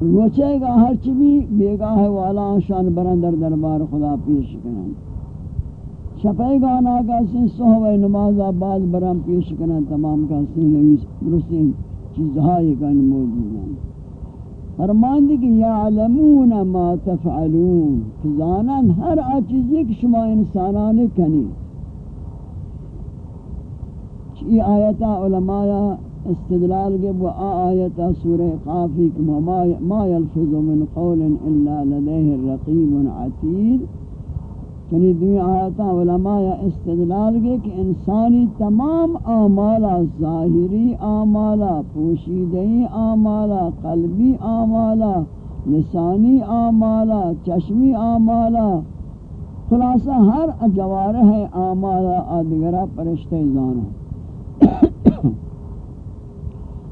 روچے گا، ہر چی بھی بیگاہ والا شان برندر دربار خدا پیش کرن شپے گا ناگا سن صحوہ نماز آباد برم پیش کرن تمام کا سن نویس درستین چیزہائی کا موجود ہیں فرمان دی کہ یعلمون ما تفعلون زانن ہر آچیزی کہ شما انسانان کنی۔ یہ آیتا علماء استدلال کے وہ آیت سورہ قافی ما يلفظ من قول الا لديه الرقيب عتيد یعنی دوی آیت علماء استدلال کے کہ انسانی تمام اعمال ظاہری، اعمال پوشیدہی اعمال قلبی، اعمال لسانی، اعمال چشمی، اعمال خلاصہ ہر جوارح اعمال ادگرہ پرشتہ زانہ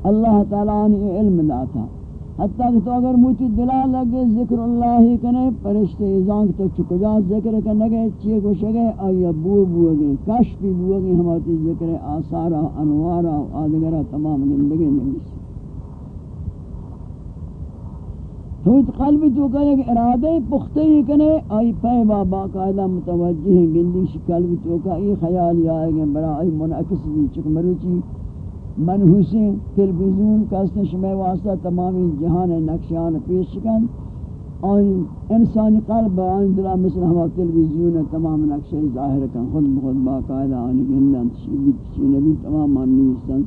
اللہ تعالیٰ نے علم داتا۔ حتیٰ کہ تو اگر موتی دلا لگے ذکر اللہ ہی کنے پرشتے ازان تو چکجا ذکر کرنے گئے چیئے کو شگے آیا بو بو گئے کش بھی بو گئے ہماتی ذکر آثارا انوارا آدگرہ تمام زندگی نگی سی تو اس قلب تو کہے کہ ارادے پختے ہی کنے، آئی پہ بابا قائدہ متوجہ ہیں، گندی شی قلب تو کہا یہ خیال ہی آئے گے برا، آئی منعکس بھی چک مروچی تلویزیون کا شمع واسطہ تمامی جہان نقشان پیش کن اور انسانی قلب آئین دلہ مثل ہوا تلویزیون تمام نقشے ظاہر کن. خود بخود باقاعدہ آنی گندن تشیبی تشی نبی تمام آنیستان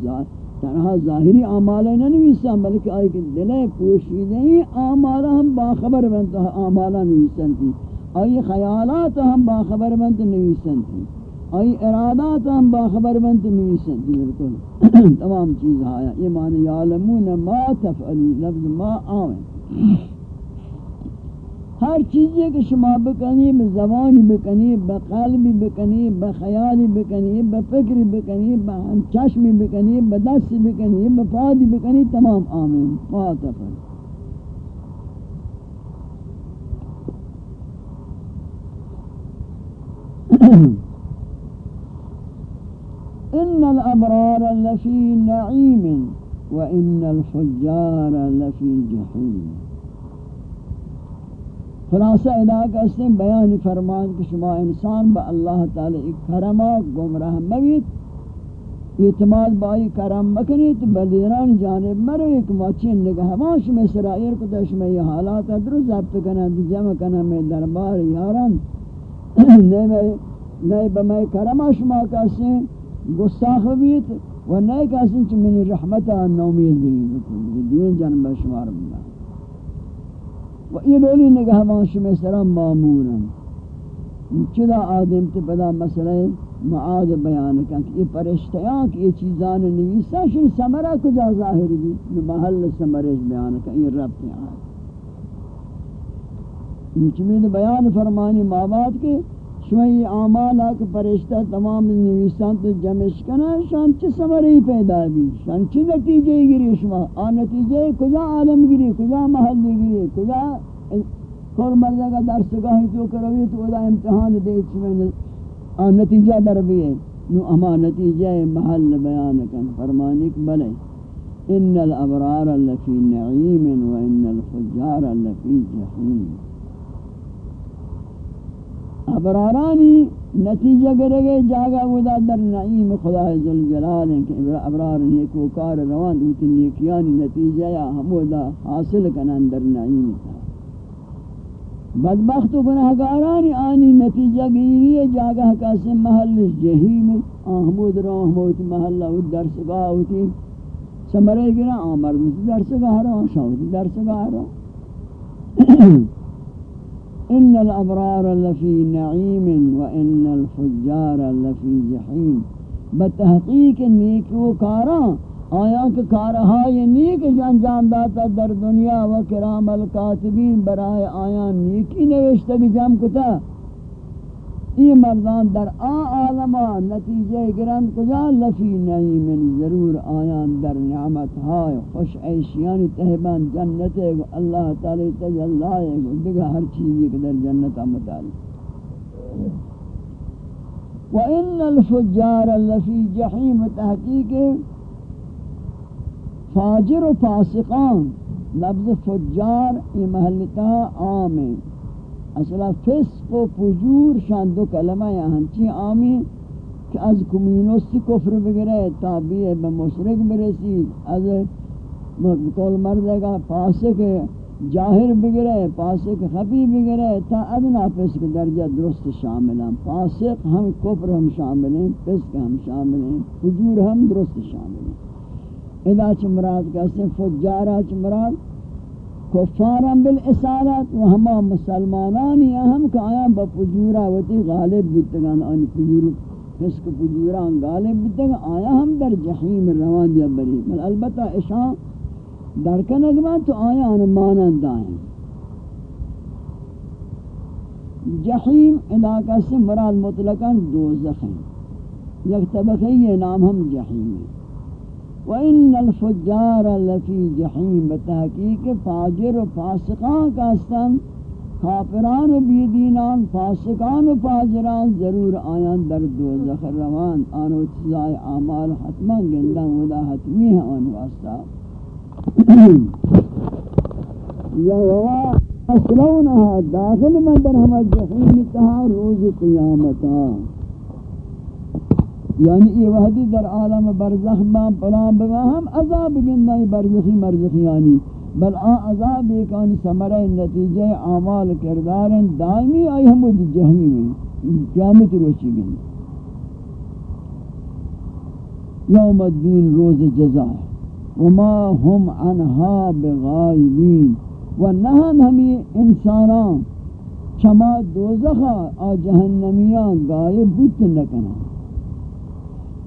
تنہا ظاہری آمالہ نہ نویستان بلکہ آئی کہ دلے پوشیدہ ہی آمالہ ہم باخبر بنتا آمالہ نویستان تھی آئی خیالات ہم باخبر بنتا نویستان تھی آئی ارادات ہم باخبر بنت نویسن. دی بالکل. تمام چیز آیا. یہ معنی یعلمون ما تفعلی لفظ ما آویں ہر چیزی کہ شما بکنی بزبانی بکنی بقلبی بکنی بخیالی بکنی بفکری بکنی بچشمی بکنی بدست بکنی بفادی بکنی، تمام آمین. ما تفعلی Mm-hmm. إن الأبرار لفی نعیم و ان الفجار لفی جحیم خلاصہ ادا کرتے ہیں فرمان کہ شما انسان با اللہ تعالی کرمہ گمراہ موید اعتماد بائی کرم مکنیت بلیران جانب مرو ایک ماچین نگہ ماش میں سرائر کو میں یہ حالات درست ضبط کرنا جمع کرنا میں دربار یاران. نئے بمائی کرمہ شما کہتے گستاخ بیت و نئے کسی چی منی رحمتا نومید بھی بکن دین جنب شمار بنا و یہ دولی نگہ وانش میں سرم معمورن چدا آدم تے پدا مسئلہ معاد بیان کن کہ یہ پرشتیاں کہ یہ چیزان نویسا شن سمرہ کجا ظاہر بھی محل سمرش بیان کن. یہ رب تے آئے چمید بیان فرمانی ماباد کے شوئی اعمال حق پرشتہ تمام نویسان تو جمعش کنا شان چی سمری پیدا بھی؟ شان چی نتیجے گری شما؟ آ نتیجے کجا عالم گری؟ کجا محل گری؟ کجا کور مرزا کا درس تو کروی تو ادا امتحان دے چویں آ نتیجہ در بھی ہے۔ نو اما نتیجہ محل بیان کن فرمانک بلے، ان الابرار لفی نعیم و ان الفجار لفی جحیم. ابرارانی نتیجہ کرے گے جاگا ودا در نعیم خدا ذوالجلال ہیں کہ ابرار نیکو کار روان دوتی نیکیانی نتیجہ یا ہمودا حاصل کنن در نعیم تا بدبخت و گناہگارانی آنی نتیجہ گیری ہے جاگا کسی محل جہیم آہمود رو ہموت محلہ و درسگاہ ہوتی۔ سمرے گنا آمر درسگاہ رو شاوتی درسگاہ رو ان الابرار لفی نعیم و ان الفجار لفی جحیم بتحقیق نیک و کارا، آیا کہ کارہائی نیک جان داتا در دنیا و کرام القاتبین برائے آیا نیکی نوشتہ بھی جام کتا؟ یہ مردان در آ عالمہ نتیجہ گران کجا؟ لفی نعیم، ضرور آیان در نعمت ہائے خوش عیشیان تہبان جنت ہے اللہ تعالی تجلائے گو دیگا ہر چیزی کے در جنت متعلق. وَإِنَّ الْفُجَّارَ لَفِي جَحِيمِ تحقیق فاجر و فاسقان، لفظ فجار یہ محلتا عام. ہے اصلا فسق و فجور شان دو کلمہ یا ہنچی عامی کہ از کمینوستی کفر بگرے، تابعی بمشرک برسید از کول مردے گا پاسک جاہر بگرے پاسق خفی بگرے، تا ادنا فسق درجہ درست شامل ہیں پاسق ہم کفر ہم شامل ہیں فسق ہم شامل ہیں فجور ہم درست شامل ہیں ادا چمراد کہتے ہیں فجارہ چمراد کفارا بالاسارت و ہما مسلمانانی اہم کہ آیا با فجورہ وتی غالب بتگان آنی فجور فسق فجوران غالب بتگان آیا ہم در جحیم روان دیا بری. بل البتہ اشان در کنگ من تو آیان مانند آئیں جحیم علاقہ سے مراد مطلقاً دوزخ ہیں یک طبقی یہ نام ہم جحیم ہیں. وَإِنَّ الْفُجَّارَ لَفِي جَحِيمِ بتحقیق فاجر و فاسقان کا استن کافران و بیدینان، فاسقان و فاجران ضرور آیان در دوزخ روان. آنو چیزای اعمال حتما گندن ودا حتمی ہے آن واسطہ. یا وما اصلونها داخل من در ہم جہنم تہا روز قیامتا. یعنی یہ وحدی در عالم برزخ با پلان بگا ہم عذاب گندائی برزخی مرزخی مرزخیانی. بل آن عذاب ایک آنی سمرہ نتیجہ اعمال کردار دائمی آئی ہم وہ جہنم قیامت روچی گند یوم الدین روز جزائے وما هم عنها بغائبین. و نہن ہمی انسانان. چما دوزخا آ جہنمیان غائب بوت نکنا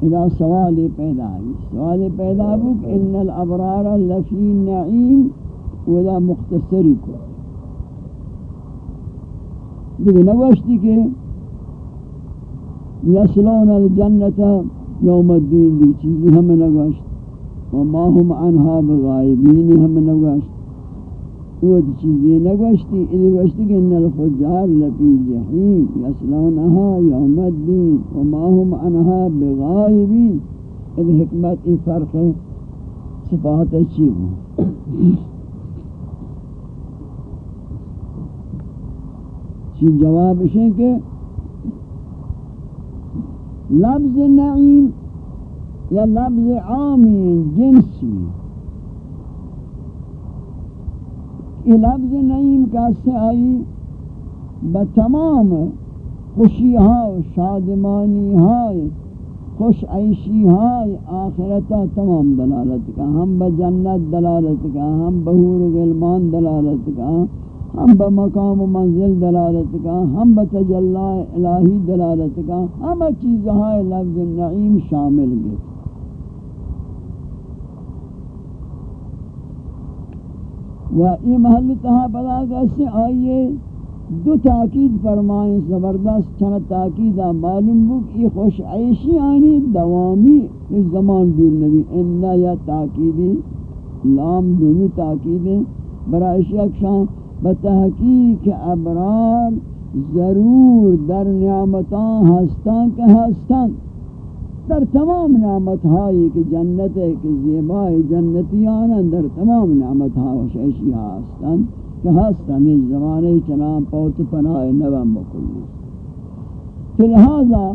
إذا سوال پیدا آئی۔ سوال پیدا بک إن الأبرار لفی نعیم ودا مختصری کو۔ دیکھ نوشتی کہ یسلون الجنت یوم الدین دیکھ چیزی ہمیں نوشتی وما هم عنها بغائبین ہم نگوشت وہ چیزیں نگوشتی انہی گوشتی کہ ان الفجار لفی جہیم یسلونها یوم الدین وما هم عنها بغائبین ان حکمت ای فرق صفات اچھی ہوں چی جواب ہے کہ لفظ نعیم یا لفظ عامی جنسی یہ لفظ نعیم کا سے آئی بتمام خوشی ہاں شادمانی ہاں خوش عیشی ہاں آخرتا تمام دلالت کا، ہم بجنت دلالت کا، ہم بہور غلمان دلالت کا، ہم بمقام و منزل دلالت کا، ہم بتجلہ الہی دلالت کا ہم چیزہاں لفظ نعیم شامل گئے۔ و یہ محل تہا بلا گسے آئیے دو تاکید فرمائیں زبردست چنہ تاکیدہ معلوم بو کہ یہ خوش عیشی آنی دوامی اس زمان دور نبی انہا یا تاکیدی لام دومی تاکیدیں برائشی اکشان بتحقیق ابرار ضرور در نعمتان ہستان کہ ہستان در تمام نعمت ہائی کہ جنت ہے کہ زیبائی جنتیان در تمام نعمت ہائی شیشی ہاستن کہ ہستن اس زمانے چنان پوت پناہ نوام بکلی فی لہذا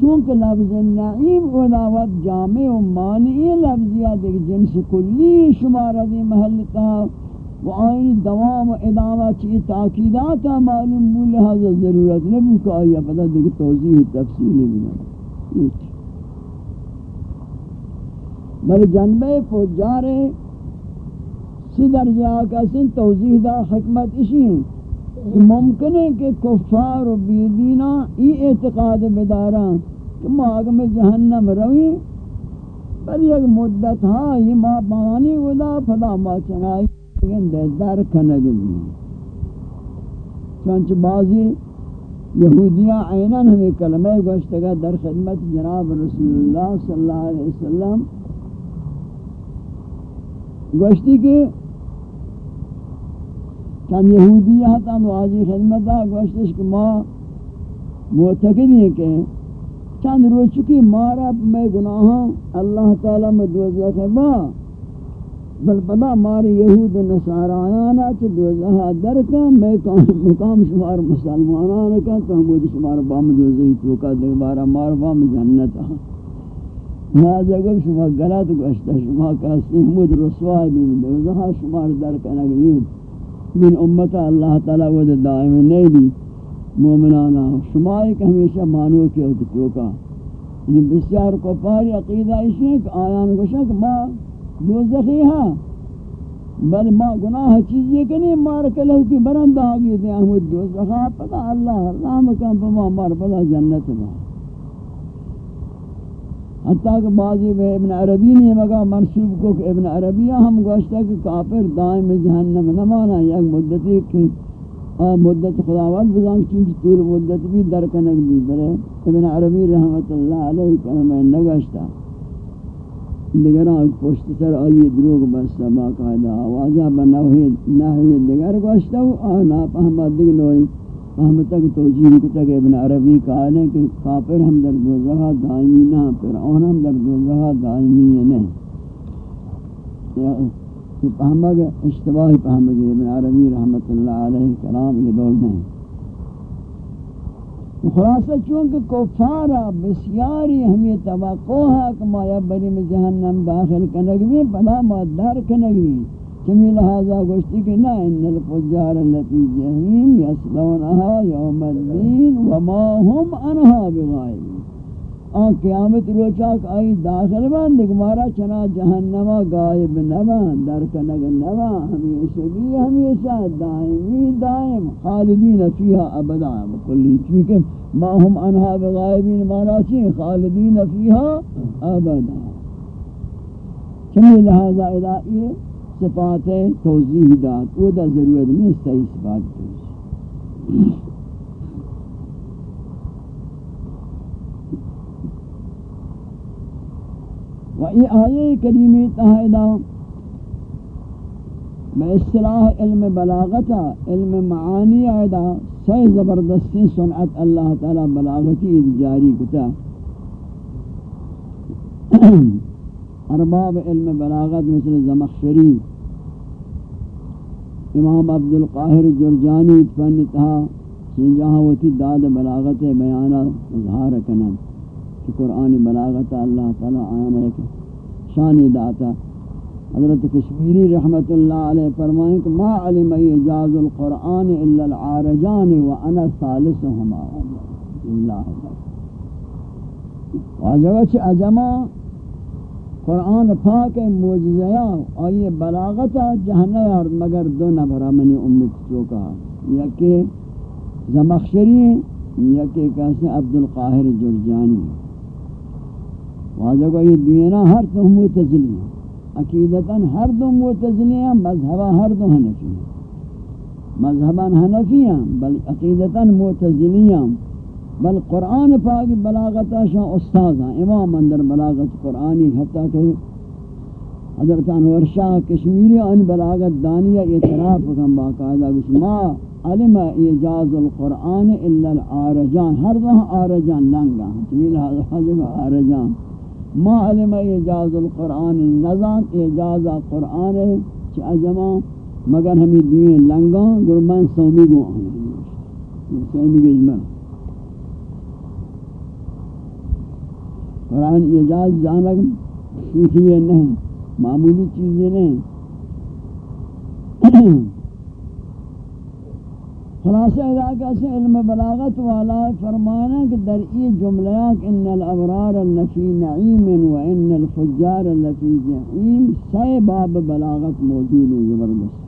چونکہ لفظ نعیم علاوت جامع و مانی لفظیات ایک جنس کلی شمارہ دی محلتا و آئی دوام و ادامہ چی تاکیداتا معلوم بول لہذا ضرورت نبو کہ آئی پتہ دیکھ توضیح تفصیلی بنا یہ بل جنبے فجار سی درجہ کا توضیح دا حکمت اسی ہیں کہ ممکن ہے کہ کفار و بیدینا ای اعتقاد بدارا کہ ما آگم جہنم روی بل یک مدت ہاں یہ ما بانی ودا پدا ما چنائی لیکن دے در کنگ بھی چونچہ بعضی یہودیاں عیناً ہمیں کلمہ گوشتگا در خدمت جناب رسول اللہ صلی اللہ علیہ وسلم گوشتی کہ چند یہودی ہتا نوازی خدمت ہے، گوشتش کہ ما معتقد ہیں کہ چند روز چکی مارا میں گناہاں اللہ تعالی میں دوزہ با بل پدا ماری یہود و نصارایانا چھ دوزہا درکا میں مقام شمار مسلمانانا کا تو ہم ہمود شمار بام دوزہی توکا دیبارا مار بام جنتا نازا گل شما غلط گوشتا شما کہستے ہمود رسوائی بھی دوزہا شمار درکا نگلیم من امتا اللہ تعالی ود دائم نہیں دی مومنانا شما ایک ہمیشہ مانو کے توکا یعنی بسیار کو پاری عقیدہ اسی کہ آیان گوشا کہ ما دوزخی ہاں بل ما گناہ چیز یہ کہ نہیں مار کلو کی برند آگی دے احمد دوزخا پتا اللہ رحم کم پما مار پتا جنت با حتیٰ کہ بعضی بے ابن عربی نے مگا منصوب کو کہ ابن عربیہ ہم گوشتا کہ کافر دائم جہنم نمانا یک مدتی کہ مدت خداوند بزان چونکہ طول مدت بھی درکنک بھی برے ابن عربی رحمت اللہ علیہ کلمہ نگوشتا دیگران پشت سر آئی دروگ بستا، باقاعدہ آوازہ بنوہی نحوی دیگر گوشتا و آنا پہمت دیگر نوئی پہمت تک توجیہ کتا کہ ابن عربی کہا کہ کافر ہم در دوزہا دائمی نہ پھر آن ہم در دوزہا دائمی نہیں کہ پہمت اشتباہی پہمت ابن عربی رحمت اللہ علیہ کلام یہ دول نہیں۔ خلاصہ چونکہ کفارا بسیاری ہمیں توقع ہے کہ ما یبری میں جہنم داخل کنگوی پدا ما در کنگوی چمی لہذا گوشتی کہ نا ان الفجار اللتی جہیم یسلونہا یوم الدین وما ہم انہا بغائبی آن قیامت روچاک آئی داخل بند مارا چنا جہنما غائب نبان درکنگ نبان ہمیشہ بھی ہمیشہ دائمی، دائم. خالدین فیہا ابدا. بکلی چونکہ ما ہم انہا بغائبین مارا چین خالدین فیہا ابدا. چنی لہذا ادائی صفات توضیح دات وہ دا ضرورت نہیں صحیح صفات توضیح. و ای آیه کریمی تحیدہ میں اصطلاح علم بلاغتا، علم معانی آئیدہ سی زبردستی سنعت اللہ تعالی بلاغتی جاری کتا. ارباب علم بلاغت مثل زمخشری. امام عبد القاہر جرجانی فن تہا جہاں وتی داد بلاغت بیانہ اظہار کنن کہ قرآن بلاغت اللہ تعالی آیان ہے کہ شانی داتا حضرت کشمیری رحمت اللہ علیہ فرمائیں کہ ما علم اجاز القرآن الا العارجان وانا ثالثهما اللہ واجبہ چھ اجمع قرآن پاک معجزہ آئی بلاغتا جہنہ یار مگر دو نبرہ منی امت چوکا۔ یکی زمخشری، یکی کیسے عبد القاہر جرجانی۔ واجہ کو یہ دنیا ہر دو معتزلی ہیں۔ عقیدتاً ہر دو معتزلی ہیں مذہبہ ہر دو حنفی ہیں۔ مذہباً حنفی ہیں، بل عقیدتاً معتزلی ہیں۔ بل قرآن پاک بلاغتا شاہ استاذ ہیں امام اندر بلاغت قرآنی حتیٰ کہ حضرت انور شاہ کشمیری ان بلاغت دانیہ اعتراف کم باقاعدہ ما علم اجاز القرآن الا العارجان، ہر دو آرجان لنگا تمیل حضر آرجان ما علم اجاز القرآن نظام اجاز قرآن چھ اجما مگر ہمیں دوئے لنگاں گرمان سومی گو آنے سومی گو اجمع قرآن اجاز جانک شوخی نہیں، معمولی چیزیں نہیں۔ خلاصہ ادا کیسے علم بلاغت والا فرمانا کہ در ای جملیات ان الابرار لفی نعیم و ان الفجار لفی جحیم سی باب بلاغت موجود ہے زبردست۔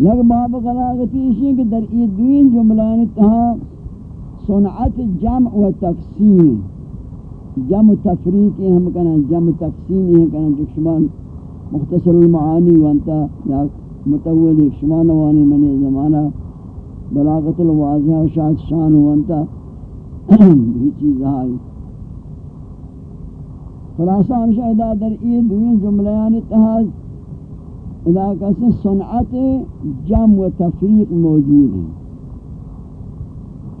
یک باب بلاغتی اسی کہ در ای دوین جملان تہا صنعت جمع و تقسیم. جمع تفریقی ہم کنا جمع تقسیمی ہم کنا جو شما مختصر المعانی وانتا یا متول ایک شما نوانی منی زمانہ بلاغت الواضح و شاید شان وانتا یہ چیز آئی خلاصہ ہمشہ ادا در ای دوین جملیان اتحاد ادا کسی صنعت جم و تفریق موجود ہیں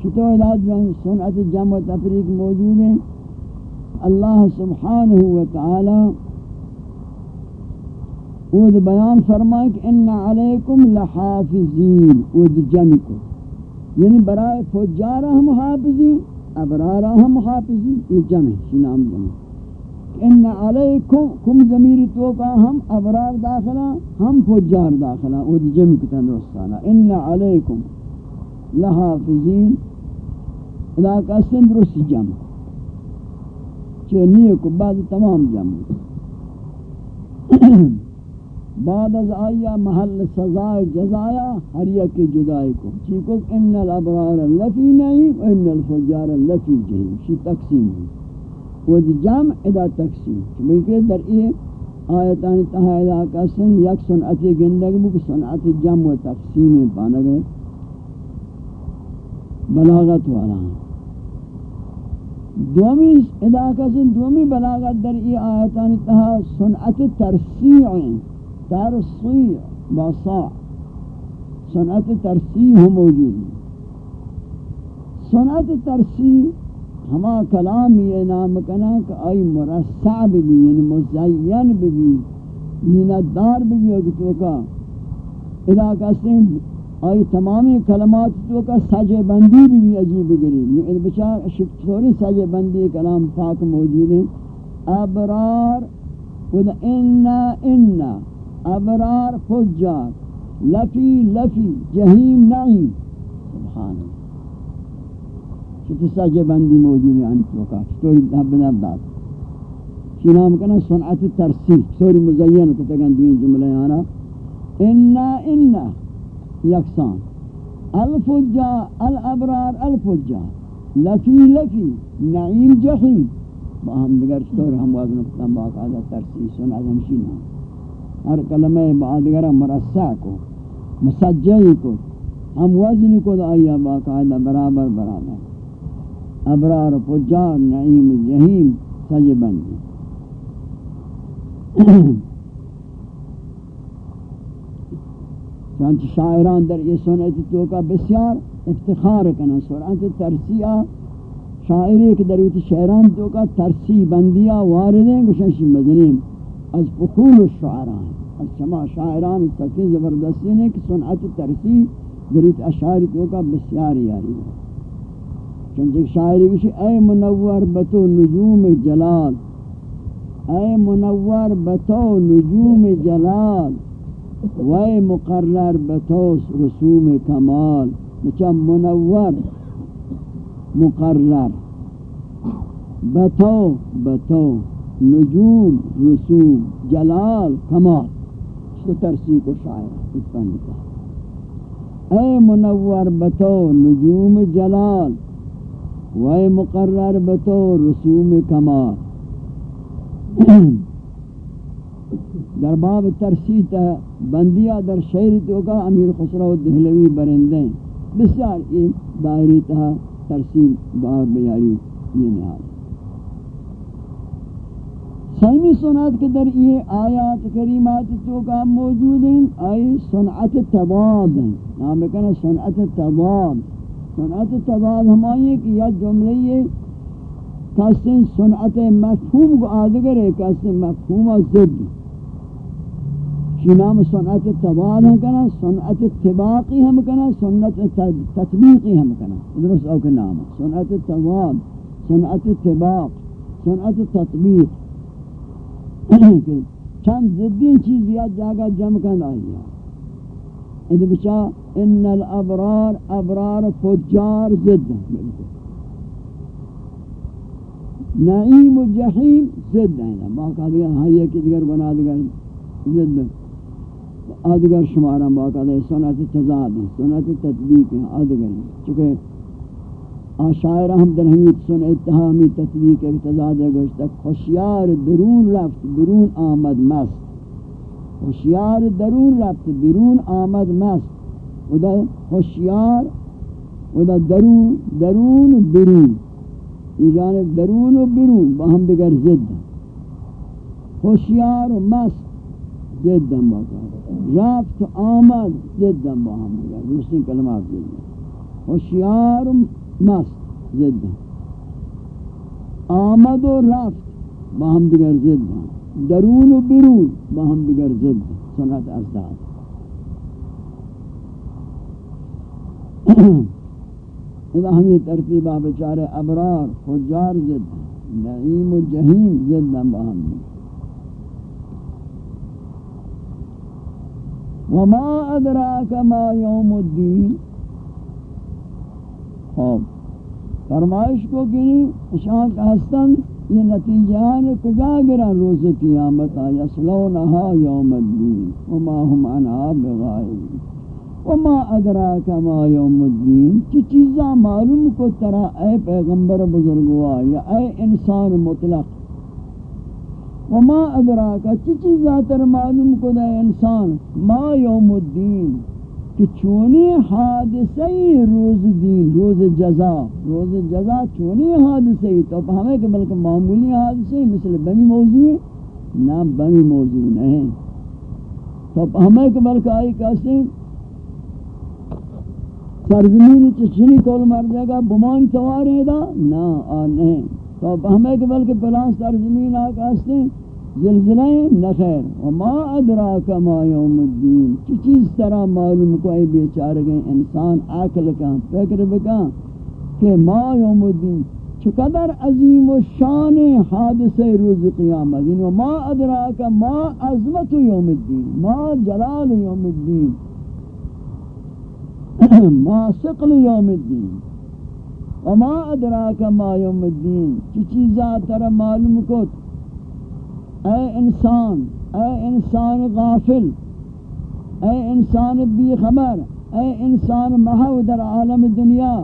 چطور علاج ادا صنعت جم و تفریق موجود ہیں اللہ سبحانہ و تعالی ود بیان فرمائے کہ ان علیکم لحافظین ود جمع کو۔ یعنی برائے فجارہ ہم حافظین، ابرارہ ہم حافظین، یہ جمع شی نام جمع ان علیکم، کم ضمیر تو کا ہم ابرار داخلہ، ہم فجار داخلہ ود جمع کو تندرستانا ان علیکم لحافظین علاقہ سندرست جمع چنی کو بعد تمام جمع بعد از آیا محل سزا جزایا ہر یک جدائی کو چیکو ان الابرار لفی نعیم ان الفجار لفی جہیم شی تقسیم ہے وہ جمع ادا تقسیم بلکہ در ای آیتان تہا علاقہ سن یک سنعتی گندگ بک سنعت جمع و تقسیم پانگے بلاغت والا دومی علاقہ سن دومی بلاغت در ای آیتان تہا سنعت ترسیع ترسیع بصاع صنعت ترسیع موجود. ہے صنعت ترسیع ہما کلام یہ نام کنا کہ آئی مرسع بھی یعنی مزین بھی نیندار بھی ہوگی تو کا علاقہ سے آئی تمامی کلمات تو کا سجے بندی بھی عجیب گریب یہ بچار شکتوری سجے بندی کلام پاک موجود ہیں ابرار خود انا انا۔ ابرار فجار لفی لفی جہیم نعیم۔ سبحان اللہ۔ چطور سجے بندی موجود ہے انت وقت چطور دب نب داد چی نام کنا سنعت ترسی سوری مزین کتگن دوین جملے آنا۔ انا انا۔ یکسان الفجار الابرار الفجار لفی لفی، نعیم جہیم با ہم دیگر چطور ہم وزن کتن باقاعدہ ترسی سنعت ہمشی نام ہر کلمہ بعدگرہ مرسع کو مسجعی کو، ہم وزن کو آیا باقاعدہ برابر برابر۔ ابرار پجار نعیم جہیم سجبن۔ چانچہ شاعران در یہ سنت تو کا بسیار افتخار کنا سرعت ترسیہ شاعری کے درویت شاعران تو کا ترسی بندیا واردیں گشنشی مدنیم از فخول الشعراء۔ از شما شاعران تکی زبردستی نے کہ سنعت ترسی دریت اشعاری تو کا بسیار یاری ہے چونکہ شاعری کشی اے منور بتو نجوم جلال، اے منور بتو نجوم جلال وے مقرر بتو رسوم کمال مچا منور، مقرر. بتو بتو نجوم، رسوم، جلال، کمال. ترسی کو شاعر اس اے منور بتو نجوم جلال. وے مقرر بتو رسوم کمال. در باب ترسی تا بندیا در شہر تو کا امیر خسرو دہلوی برندیں بسیار یہ دائری تا ترسی بار بیاری یہ نہاد سیمی سنت کے در یہ آیات کریمات تو کا موجود ہیں۔ آئی سنعت تباد ہیں۔ نام کہنا سنعت تباد۔ سنعت تباد ہمائی کہ یہ جملے یہ کسی سنعت مفہوم کو آدگر ہے، کسی مفہوم زد۔ کی نام سنعت تباد ہم کہنا سنعت تباقی ہم کہنا سنعت تطبیقی ہم کہنا درست اوکے نام سنعت تباد سنعت تباق سنعت تطبیق۔ چند زدین چیز یا جاگا جمع کن آئی ہے۔ بچا ان الابرار، ابرار فجار زد۔ نعیم و جحیم زد ہیں۔ باقا دیگر ہر یکی دیگر بنا دیگر زد۔ آدگر شمارا باقا دیگر سنت تضاد ہیں سنت تطبیق ہیں آدگر چونکہ آشائر ہم در ہمیں سن اتحامی تطبیق اقتضاد گوشتک خوشیار درون رفت، برون آمد مست۔ خوشیار درون رفت، برون آمد مست۔ و دا خوشیار و دا درون درون، برون۔ یہ جانب درون و برون با ہم دیگر زد خوشیار و مست زد دم باقا۔ رفت آمد زد با ہم دیگر. دوسری کلمات زد. خوشیار مست زد آمد و رفت با ہم دیگر زد درون و برون با ہم دیگر زد سنت ازداد اذا ہمیں ترتیبہ بچارے ابرار خجار زد نعیم و جہیم زد باہم وما ادراک ما یوم الدین خوب فرمائش کو کہ شان کا ہستن یہ نتیجان کجا گرا روز قیامت یسلونہا یوم الدین. وما ہم عنہا بغائب وما ادراک ما یوم الدین. چی چیزا معلوم کو ترا اے پیغمبر بزرگوا یا اے انسان مطلق وما ادراک چی چیزا تر معلوم کو انسان؟ ما یوم الدین. کہ چونی حادثی روز دین، روز جزا. روز جزا چونی حادثی تو ہمیں کہ بلکہ معمولی حادثی مثل بمی موضوع ہے، نہ بمی موضوع نہیں. تو ہمیں کہ بلکہ آئی کہتے ہیں سرزمین چچنی کول مر جائے گا بمان سوار ہے دا نا آن نہیں تو ہمیں کہ بلکہ پلان سرزمین آکا ہیں زلزلہ نخیر وما ادراک ما یوم الدین. چی چیز طرح معلوم کو بیچار گئے انسان عقل کا فکر بکا کہ ما یوم الدین. چقدر عظیم و شان حادث روز قیامت. یعنی ما ادراک ما عظمت یوم الدین. ما جلال یوم الدین. ما سقل یوم الدین. وما ادراک ما یوم الدین؟ چی چیزا طرح معلوم کو اے انسان اے انسان غافل، اے انسان بی خبر، اے انسان محو در عالم دنیا۔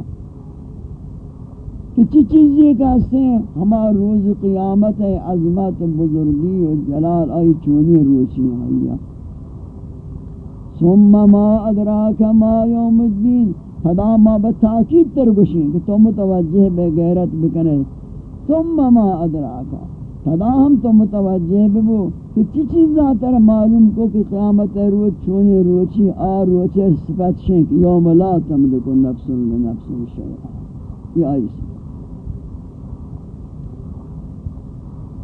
کچھ چیزیں کہتے ہیں؟ ہمارا روز قیامت ہے، عظمت بزرگی و جلال آئی چونی روچی آئیا ثم ما ادراک ما یوم الدین؟ خدا ما بتاکید ترگشیں کہ تو متوجہ بے غیرت بکنے ثم ما ادراکا خدا ہم تو متوجہ ببو کہ چی چیزاں تر معلوم کو کہ قیامت روز چونی روچی آ روچے صفت شنک یوم لا تملک نفس لنفس شیعہ یہ آئی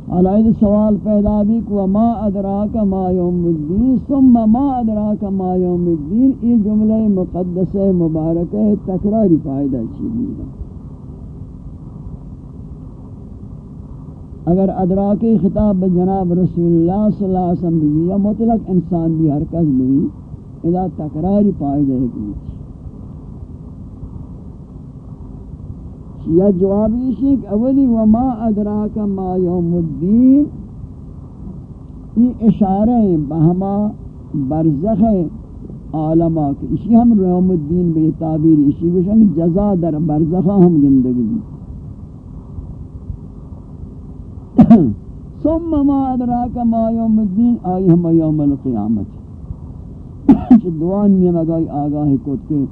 سی سوال پیدا بھی کہ ما ادراک ما یوم الدین ثم ما ادراک ما یوم الدین یہ جملہ مقدس، مبارکہ، تکراری فائدہ چیزی اگر ادراکی خطاب جناب رسول اللہ صلی اللہ علیہ وسلم بھی یا مطلق انسان بھی ہر کس بھی اذا تکراری پائے جائے گی یا جوابی شیخ اولی وما ادراک ما یوم الدین؟ یہ اشارہ ہیں بہما برزخ عالمہ کہ اسی ہم یوم الدین بے تعبیر اسی کو جزا در برزخہ ہم گندگی دی۔ ثم ما ادراک ما یوم الدین؟ آئی ہم یوم القیامت۔ چھ دوان میں مگائی آگاہ کت کے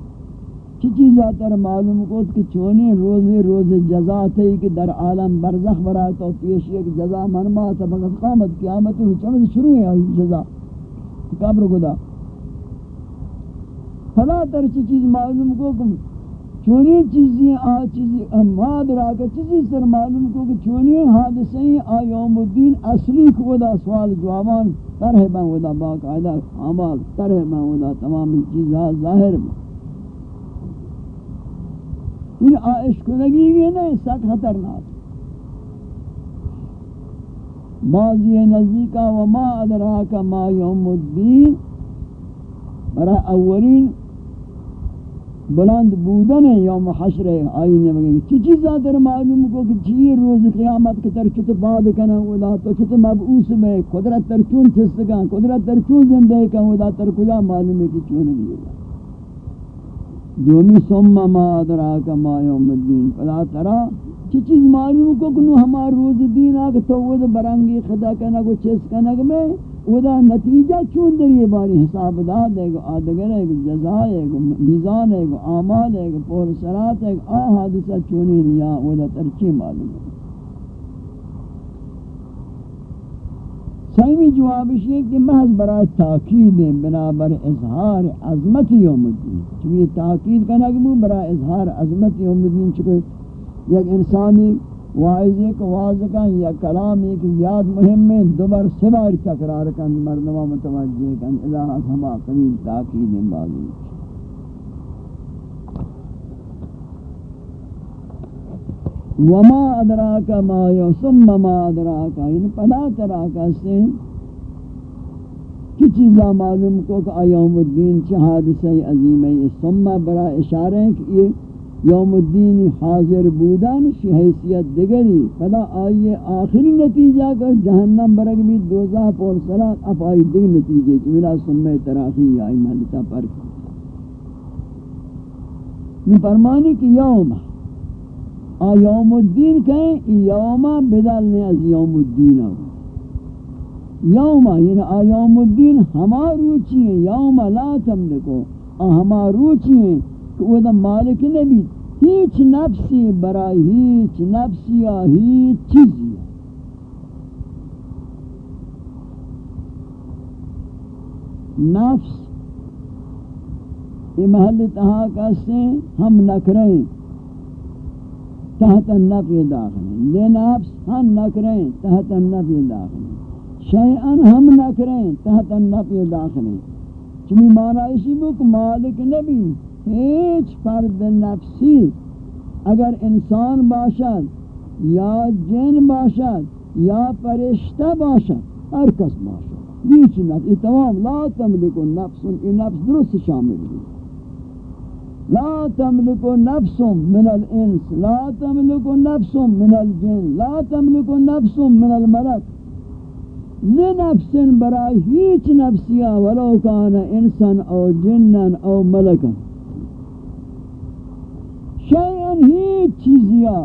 چی چیزا تر معلوم کت کہ چونی روز روز جزا تھی کہ در عالم برزخ برای تو پیشی ایک جزا منما تا بغت قامت قیامت ہوئی چمد شروع ہے آئی جزا. قبر گدا. فلا تر چی چیز معلوم کو کہ چونی چیزیں آ چیزیں اماد را کے چیزیں سر معلوم کو کہ چونی حادثیں آ یوم الدین اصلی کو دا سوال جوابان. طرح بن ودا باقاعدہ اعمال طرح بن ودا تمام چیزاں ظاہر میں ان عائش کنگی گئے نہیں سک خطرناک. بعضی نزدیکا وما ادراک ما یوم الدین، برای اولین بلند بودن یوم حشر آئینے مگیں چی چیزا در معلوم کو کہ چی روز قیامت کے تر چت باد کنا ودا تو چت مبعوث میں قدرت تر چون چستگاں قدرت تر چون زندہ کنا ودا تر کجا معلوم ہے کہ چون بھی ہوگا دومی ثم ما ادراک ما یوم الدین. فلا ترا، چی چیز معلوم کو کنو ہمار روز دین آگ تو ود برنگی خدا کنا کو چس کنا میں، ودا نتیجہ چون در یہ باری حساب داد ہے گو آدگر ہے گو جزا ہے گو میزان ہے گو آمال ہے گو پور سرات ہے گو آ حادثہ چونی ریا، ودا ترچی معلوم ہے۔ سیمی جوابش یہ کہ محض برای تاکید بنابر اظہار عظمت یوم الدین چونکہ تاکید کا نگمو برای اظہار عظمت یوم الدین چکے یک انسانی واعظ ایک واضح کا یا کلام ایک زیاد مہم ہے دوبر سبار تکرار کن مردمہ متوجہ کن الہ ہما قبیل تاکید بازی وما ادراک ما یو، ثم ما ادراک یعنی ان پدا تراک سے کی چیزا معلوم کو کہ ایوم الدین چہاد سے عظیم ہے۔ ثم برا اشارہ ہے کہ یہ یوم الدین حاضر بودن شی حیثیت دگری، فلا آئیے آخری نتیجہ کر جہنم برگ بھی دوزہ پور سلات اب آئی دگ نتیجے کی ملا سمے تراخی آئی محلتا پر۔ فرمانی کی یوم آ یوم الدین کہیں یوم بدلنے از یوم الدین یوم یعنی آ الدین ہما روچی ہیں یوم لا تملکو ہما روچی ہیں کہ وہ مالک نبی. ہیچ نفسی برای ہیچ نفسی یا ہیچ چیزی نفس، یہ محل تہا کہتے ہیں، ہم نکریں تحت النفی داخل لے نفس ہم نکریں تحت النفی داخل ہیں۔ شیئن ہم نکریں تحت النفی داخل ہیں۔ چمی معنی اسی بک مالک نبی ہیچ فرد نفسی اگر انسان باشد یا جن باشد یا پرشتہ باشد، ہر کس باشد۔ ہیچ نفس یہ تمام لا تملک نفس یہ نفس درست شامل ہے لا تملک نفس من الإنس لا تملک نفس من الجن لا تملک نفس من الملک لنفس برای هیچ نفسیا ولو کان انسان أو جنن أو ملکا شیئن ہی چیزیا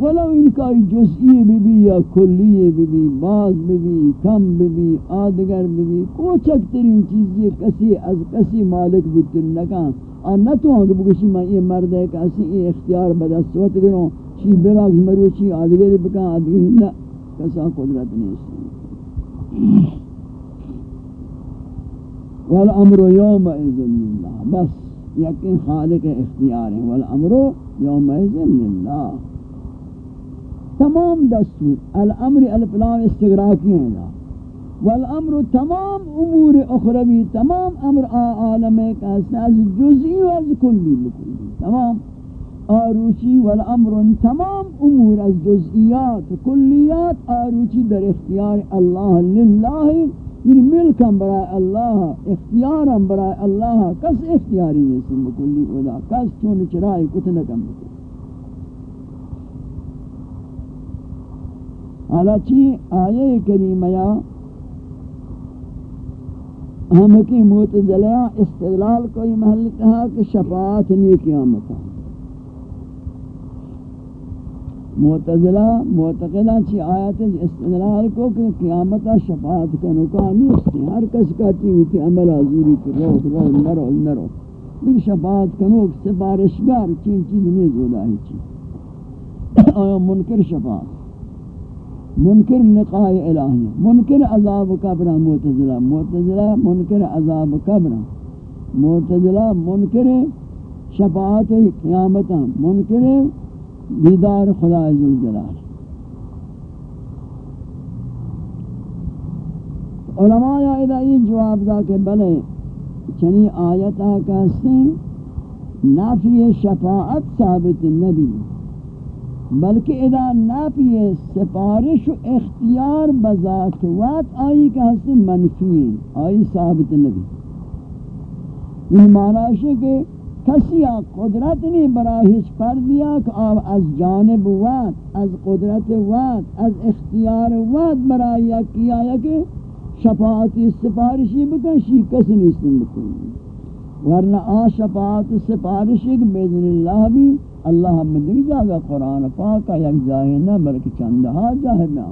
ولو ان جزئی بھی بھی یا کلی بھی بھی بعض بھی بھی، کم بھی بھی، آدگر بھی بھی، کوچک ترین چیزی کسی، از کسی مالک بھی تنکا اور نہ تو ہوں کہ بکشی میں یہ مرد ہے کہ اسی یہ اختیار بدستوت کروں چی بباک مروچی آدگر بکا آدگر نہ۔ کسا قدرت نہیں اس والامر یوم اذن اللہ بس یقین خالق اختیار ہیں والامر یوم اذن اللہ تمام دستور، الامر الفلام استغراقی ہیں والامر تمام امور اخروی، تمام امر عالم کا از جزئی و از کلی بکلی تمام آروچی والامر، تمام امور از جزئیات، کلیات آروچی در اختیار اللہ، للہ یعنی ملکم برای اللہ، اختیارم برای اللہ، کس اختیاری نیسن بکلی خدا، کس چون چرائی کتنکم بکلی حالا چی آیه کریمه یا ہم کی معتزلہ استدلال کوئی محل کہا کہ شفاعت نہیں قیامت معتزلہ معتقدہ چی آیت استدلال کو کہ قیامت شفاعت کا نکاح نہیں اس نے ہر کس کا چی ہوتی عمل حضوری کی رو رو نرو نرو۔ لیکن شفاعت کا نوک سفارشگار چین چیز نہیں زودہ ہی چی۔ آیا منکر شفاعت۔ منکر لقاء الہی، منکر عذاب قبر معتزلہ معتزلہ منکر عذاب قبر معتزلہ منکر شفاعت قیامت منکر دیدار خدا عزوجلال علماء اذا یہ جواب دا کہ بلے چنی آیتا کہتے نافی شفاعت ثابت نبی۔ بلکہ ادا نافی سفارش و اختیار بذات وات آئی کہ ہستے منفی ہیں، آئی ثابت نبی۔ یہ معنی ہے کہ کسی قدرت نہیں براہش پر دیا کہ آپ از جانب وات از قدرت وات از اختیار وات برائی کیا یا کہ شفاعتی سفارشی بکن شی کسی نہیں سن بکن۔ ورنہ آ شفاعت سفارشی کہ بیدن اللہ بھی اللہ ہم دیکھ جاگا قرآن پاکا یک جاہے نہ، بلکہ چندہا جاہے میں۔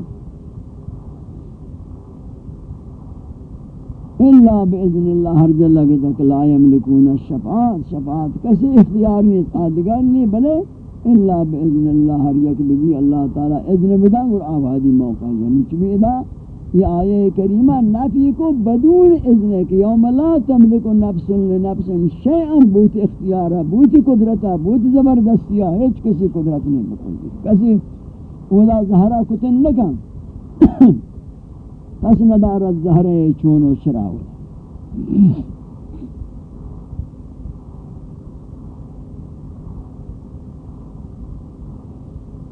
اللہ بإذن اللہ، ہر جلہ کے تک لا یملکون الشفاعت۔ شفاعت کسی اختیار نہیں آدگر نہیں، بلے اللہ بإذن اللہ، ہر یک بھی اللہ تعالی اذن بدا اور آبادی موقع یعنی چمی ادا یہ آیہ کریمہ نفی کو بدون اذن کہ یوم لا تملک نفس لنفس شیئا، بوت اختیارا بوت قدرتا بوت زبردستیا ہیچ کسی قدرت نہیں بکنی۔ کسی اولا زہرہ کتن نکن پس ندارت زہرہ چون و شراولا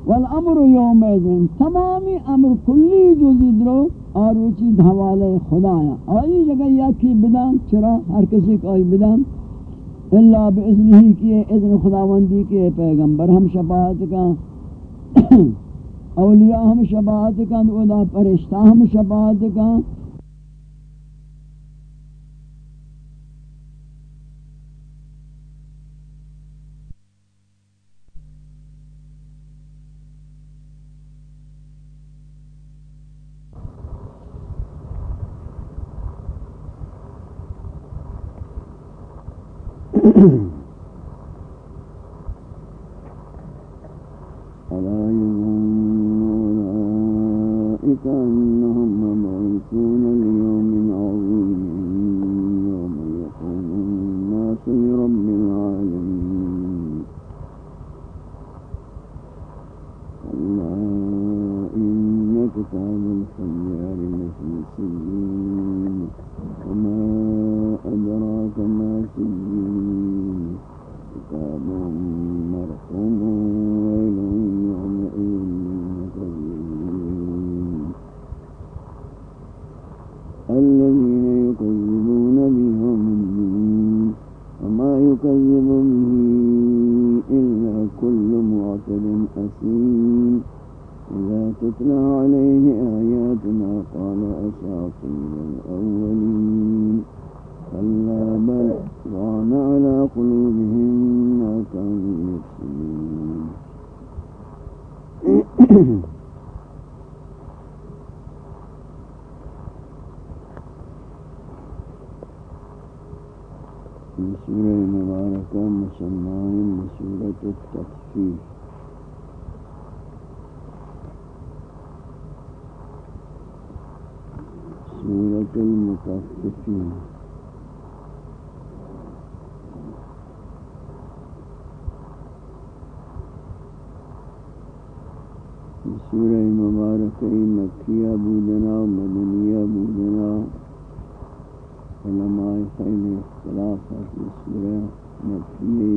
والامر یوم ایدن تمامی امر کلی جزی درو آروچی دھوالے خدایا۔ آئی جگہ یکی بدن، چرا ہر کسی کو آئی بدن۔ اللہ ہی کیے اذن خداوندی کے پیغمبر ہم شفاعت کا، اولیاء ہم شفاعت کا اولا پرشتہ ہم شفاعت کا۔ mm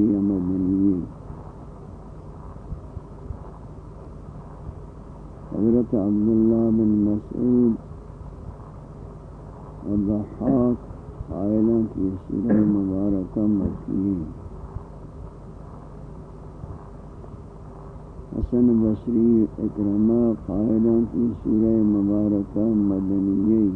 مریم و حضرت عبداللہ بن مسعود اور ضحاق آئلہ کی سورہ مبارکہ مکیین حسن بصری اکرمہ قائلہ کی سورہ مبارکہ مدنیین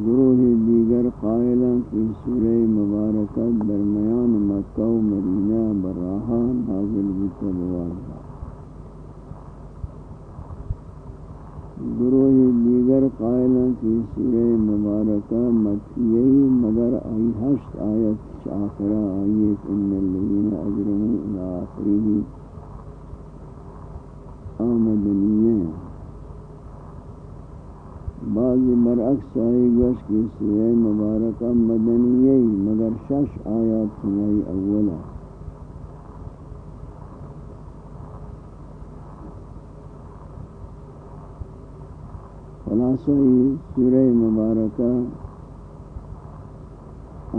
گروہ دیگر قائلہ کی سورہ مبارکہ درمیان مکہ و مدینہ براہا نازل بیتا بوارد گروہ دیگر قائلہ کی سورہ مبارکہ مکیہی مگر آئی ہشت آیت آخرہ آئیت ان اللہین اجرمی الى آخری آمدنیہ بعضی برعکس آئی گوش کی سورہ مبارکہ مدنی مگر شش آیات ہماری اولا خلاصہ یہ سورہ مبارکہ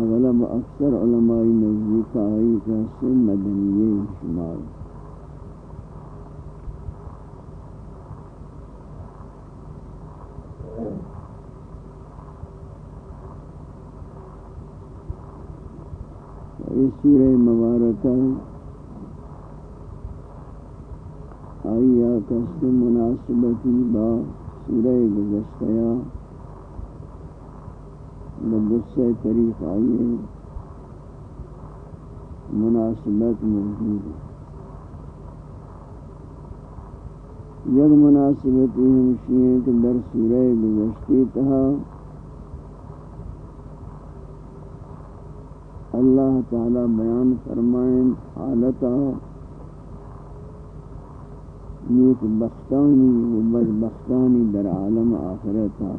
اغلب اکثر علماء نزدیک آئی کا سے مدنی شمار۔ ہے یہ سورہ مبارکہ آئی کس مناسبتی با سورہ گزشتیا لبس طریق مناسبت موجود ہے۔ یک مناسبتی ہمشی ہے کہ در سورہ گزشتی تہا اللہ تعالی بیان فرمائیں حالتا نیک بختانی و بدبختانی در عالم آخرتا.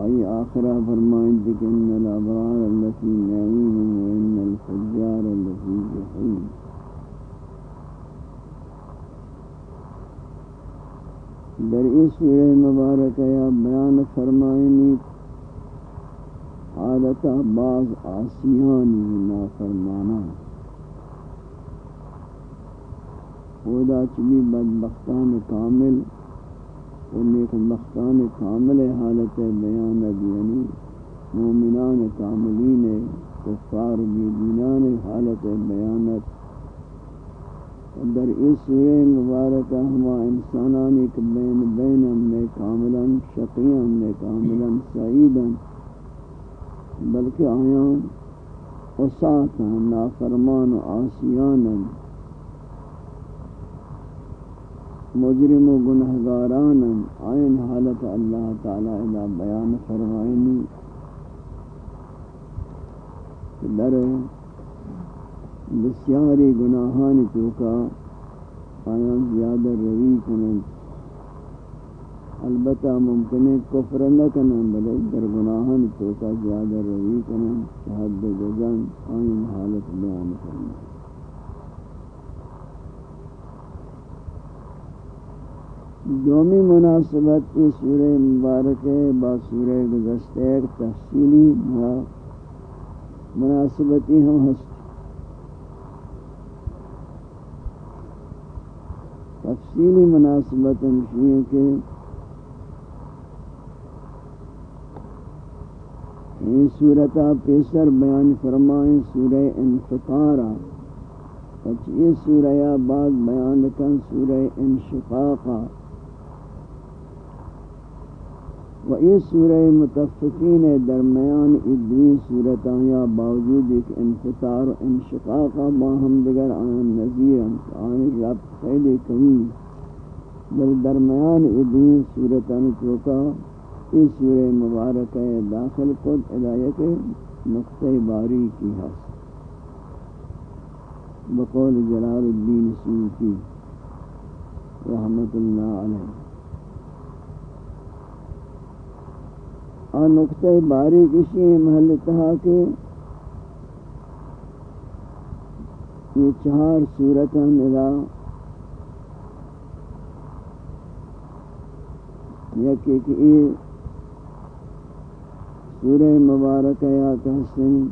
آئی آخرہ فرمائیں کہ ان الابرار اللتی نعیم و ان الفجار اللتی جحیم. در اس سورہ مبارکہ یا بیان فرمائنی عادتا بعض آسیانی نافرمانا خدا چبی بدبختان کامل و نیک بختان کامل حالت بیان یعنی مومنان کاملین کفار بیدینان حالت بیانت در اس سورہ مبارکہ ہما انسانان ایک بین بین میں کاملا شقیاں میں کاملا سعیدا بلکہ آیاں وساطا نافرمان و آسیانا، مجرم و گنہگارانا آئین حالت اللہ تعالی ادا بیان فرمائنی؟ در بسیاری گناہان چوکا آیا زیادہ روی کنن۔ البتہ ممکن ہے کفر نہ کنن بلے در گناہان چوکا زیادہ روی کنن حد گزن آئین حالت بیان کرنا دومی مناسبت اس سورہ مبارک با سورہ گزشتہ تفصیلی مناسبتی ہم ہستے تفصیلی مناسبت ہے کہ یہ صورتہ پیسر بیان فرمائیں سورہ انفطارہ۔ کچھ یہ سورہ بعد بیان کن سورہ انشقاقہ۔ و یہ سورہ متفقین درمیان ادوی صورتاں یا باوجود ایک انفطار و انشقاق باہم دیگر آن نظیر آن رب خیلی کمی. در درمیان ادوی صورتاں چوکا اس سورہ مبارک داخل خود ادایت نقطہ باری کی ہے بقول جلال الدین سیوتی رحمت اللہ علیہ. اور نقطۂ باری کسی محل تہا کہ یہ چار صورت ندا یا کہ یہ سورہ مبارک یا کہسن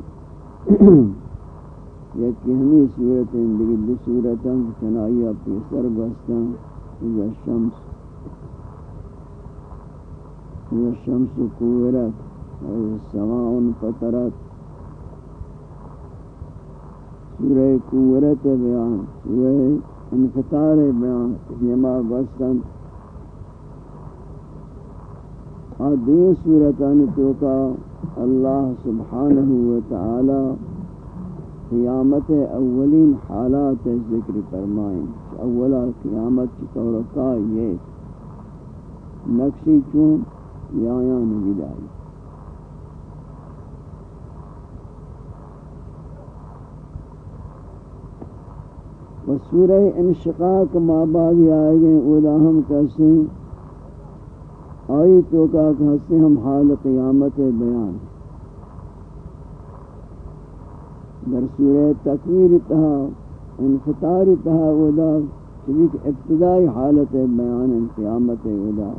یا کہ ہمیں صورتیں دیگر دو صورتیں چنائیہ پیسر بستان اذا شمس۔ الشمس كورت والسماء فطرت۔ سورہ کورت بیان، سورہ انفطار بیان یما بستن۔ اور دو سورتان توکا اللہ سبحانہ وتعالی قیامت اولین حالات ذکر فرمائیں۔ اولا قیامت کی طورکا یہ نقشی چون یعنی یا یایان بدائی و سورہ انشقاق ما بعد آئے گئے اولا ہم کہتے ہیں؟ آئی تو کا کہتے ہم حال قیامت بیان۔ در سورہ تکویر تہا، انفطار تہا اولا شریک ابتدائی حالت بیان، قیامت اولا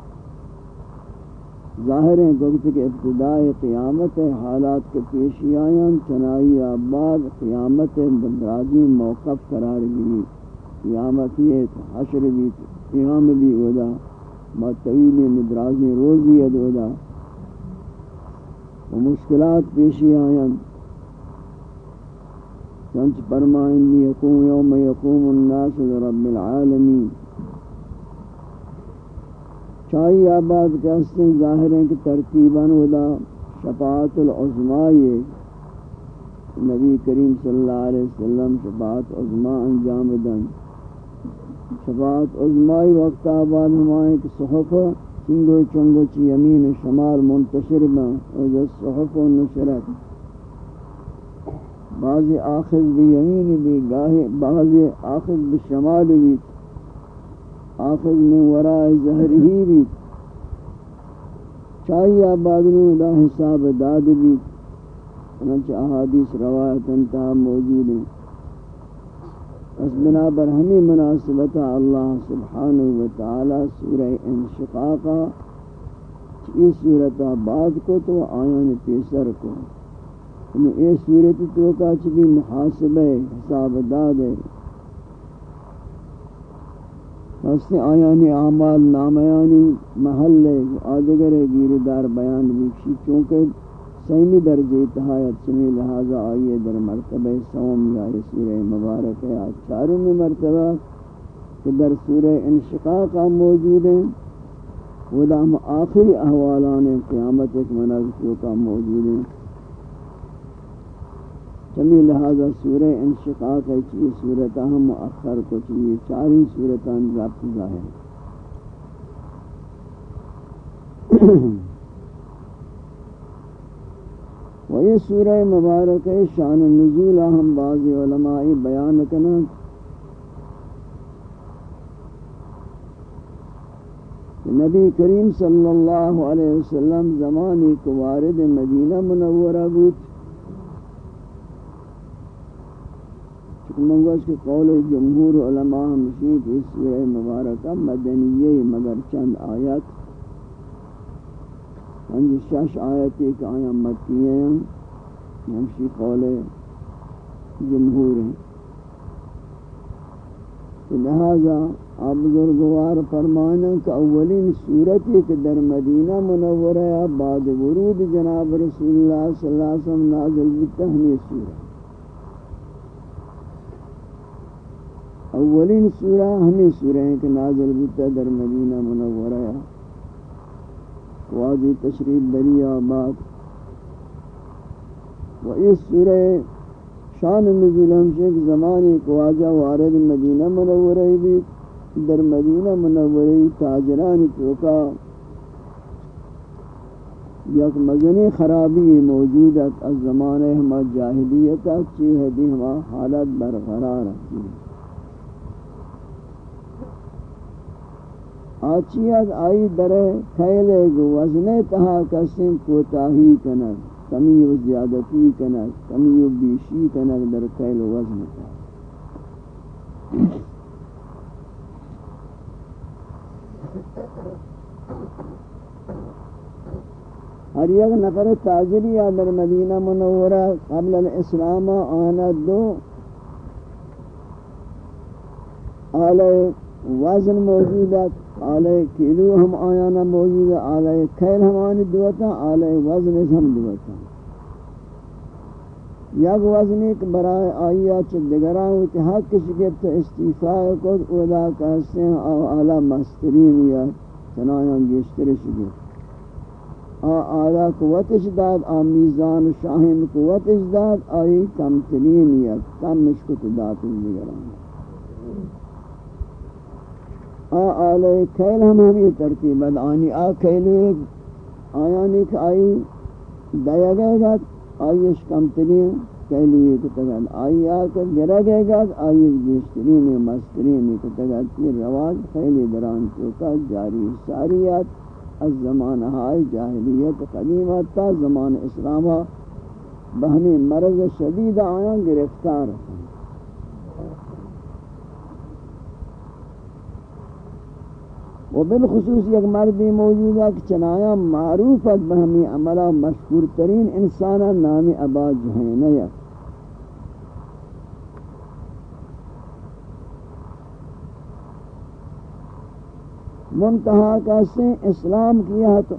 ظاہر ہیں گفت کہ ابتدائی قیامت حالات کے پیشی آیاں چنائی آباد قیامت بندرازی موقف قرار گئی۔ قیامت یہ حشر بھی، قیام بھی ادا ما طویل روزی اد و مشکلات پیشی آیاں چنچ فرمائن یقوم یوم یقوم الناس لرب العالمین۔ چاہی آباد کہتے ہیں ظاہر ہیں کہ ترتیباً ودا شفاعت العظمائی نبی کریم صلی اللہ علیہ وسلم شفاعت عظماء انجام دن۔ شفاعت عظمائی وقت آباد ہمائیں کہ صحف چنگو چنگو چی یمین شمال منتشر با وزا صحف و نشرت۔ بعضی آخذ بھی یمین بھی، گاہی بعضی آخذ بھی شمال بھی۔ آخذ من وراء زہر ہی بھی۔ چاہیے آبادنوں دا حساب داد بھی۔ چنانچہ احادیث روایت انتہا موجود ہیں۔ اس بنا پر ہمیں مناسبت اللہ سبحانہ وتعالی سورہ انشقاقہ یہ صورت بعد کو تو آیان پیسر کو۔ یہ صورت تو کا چکی محاسبہ حساب داد ہے۔ ہستے آیانی اعمال نامیانی محل آدگر گیردار بیان بھی چونکہ سیمی درجہ تحایت سمی لہذا آئیے در مرتبہ سوم یا سورہ مبارک ہے چاروں میں مرتبہ کہ در سورہ انشقاق موجود ہیں وہ ہم آخری احوالان قیامت ایک منافقوں کا موجود ہیں۔ چمی لہذا سورہ انشقاق ہے چیئے سورتہ ہم مؤخر کو چیئے چاری سورتہ سورتان رابط ظاہر و یہ سورہ مبارک ہے، شان نزول ہم بعض علماء بیان کرنا نبی کریم صلی اللہ علیہ وسلم زمانی کو وارد مدینہ منورہ بود۔ منگوش کے قول جمہور علماء ہمشی کی سورہ مبارکہ مدنیہ مگر چند آیت ہنجی شش آیتی کہ آیا مکیہ ہیں ہمشی قول جمہور ہیں۔ لہذا آپ بزرگوار فرمانا کہ اولین صورتی کہ در مدینہ منورہ بعد ورود جناب رسول اللہ صلی اللہ علیہ وسلم نازل بتا ہمیں صورت اولین سورہ ہمیں سورہ ہیں کہ نازل بتا در مدینہ منورہ واضح تشریف بری آباد۔ و اس سورہ شان نزول ہم شیخ زمانی کو وارد مدینہ منورہ بھی، در مدینہ منورہ تاجران چوکا۔ یک مزنی خرابی موجودت از زمانے ہما جاہلیتا چیہ دی ہما حالت برقرار ہے۔ آچیت آئی در خیلے گو وزنے تہا کسیم کوتاہی کنر کمی و زیادتی کنر کمی و بیشی کنر در خیل وزن تہا۔ ہر یک نفر تاجری در مدینہ منورہ قبل الاسلام آنا دو آلے وزن موجودت آلے کلو ہم آیانا موجود ہے آلے کھیل ہم آنی دوتا آلے وزن ہم دوتا۔ یک وزن ایک برائے آئیا چھ دگران ہوتی حق کسی کے تو استیفاء کو ادا کہتے ہیں، آو آلہ مسترین یا چنایان گیشتر شکر آ آلہ قوتش داد، آ میزان شاہم قوتش داد، آئی کم ترین یا کم مشکت داد دگران۔ آ آلے کھیل ہم ہمیں ترتیب آنی، آ کھیلو آیانی کہ آئی دیا گئے گا آئیش کم ترین کھیلوی کو تگل آئی آکر گرہ گئے گا آئیش گیشترین مسترین کو تگل تی رواج خیلی دران چوکا جاری ساریات از زمان ہائی جاہلیت قدیمت تا زمان اسلامہ بہنی مرض شدید آیاں گرفتار ہیں و بالخصوص یک مردی موجود ہے کہ چنایا معروف ہے بہمی عملہ مشہور ترین انسان نام ابا جہین ہے۔ منتہا کہتے اسلام کیا تو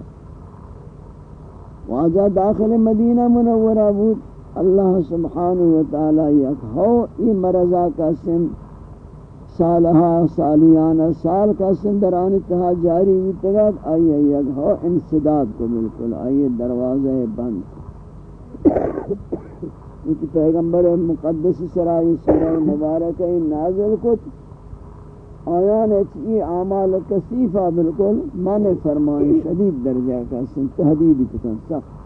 واجہ داخل مدینہ منورہ بود۔ اللہ سبحانہ وتعالی یک ہو ای مرضا کا سن سالہا سال کا سندران تہا جاری ہوتگاد آئیے یک ہو انصداد کو بالکل، آئیے دروازہ بند ایک پیغمبر مقدس سرائی سورہ مبارک نازل کت آیان اچھی اعمال کسیفہ بالکل، من فرمائی شدید درجہ کا سن، تحدیدی کتن سخت۔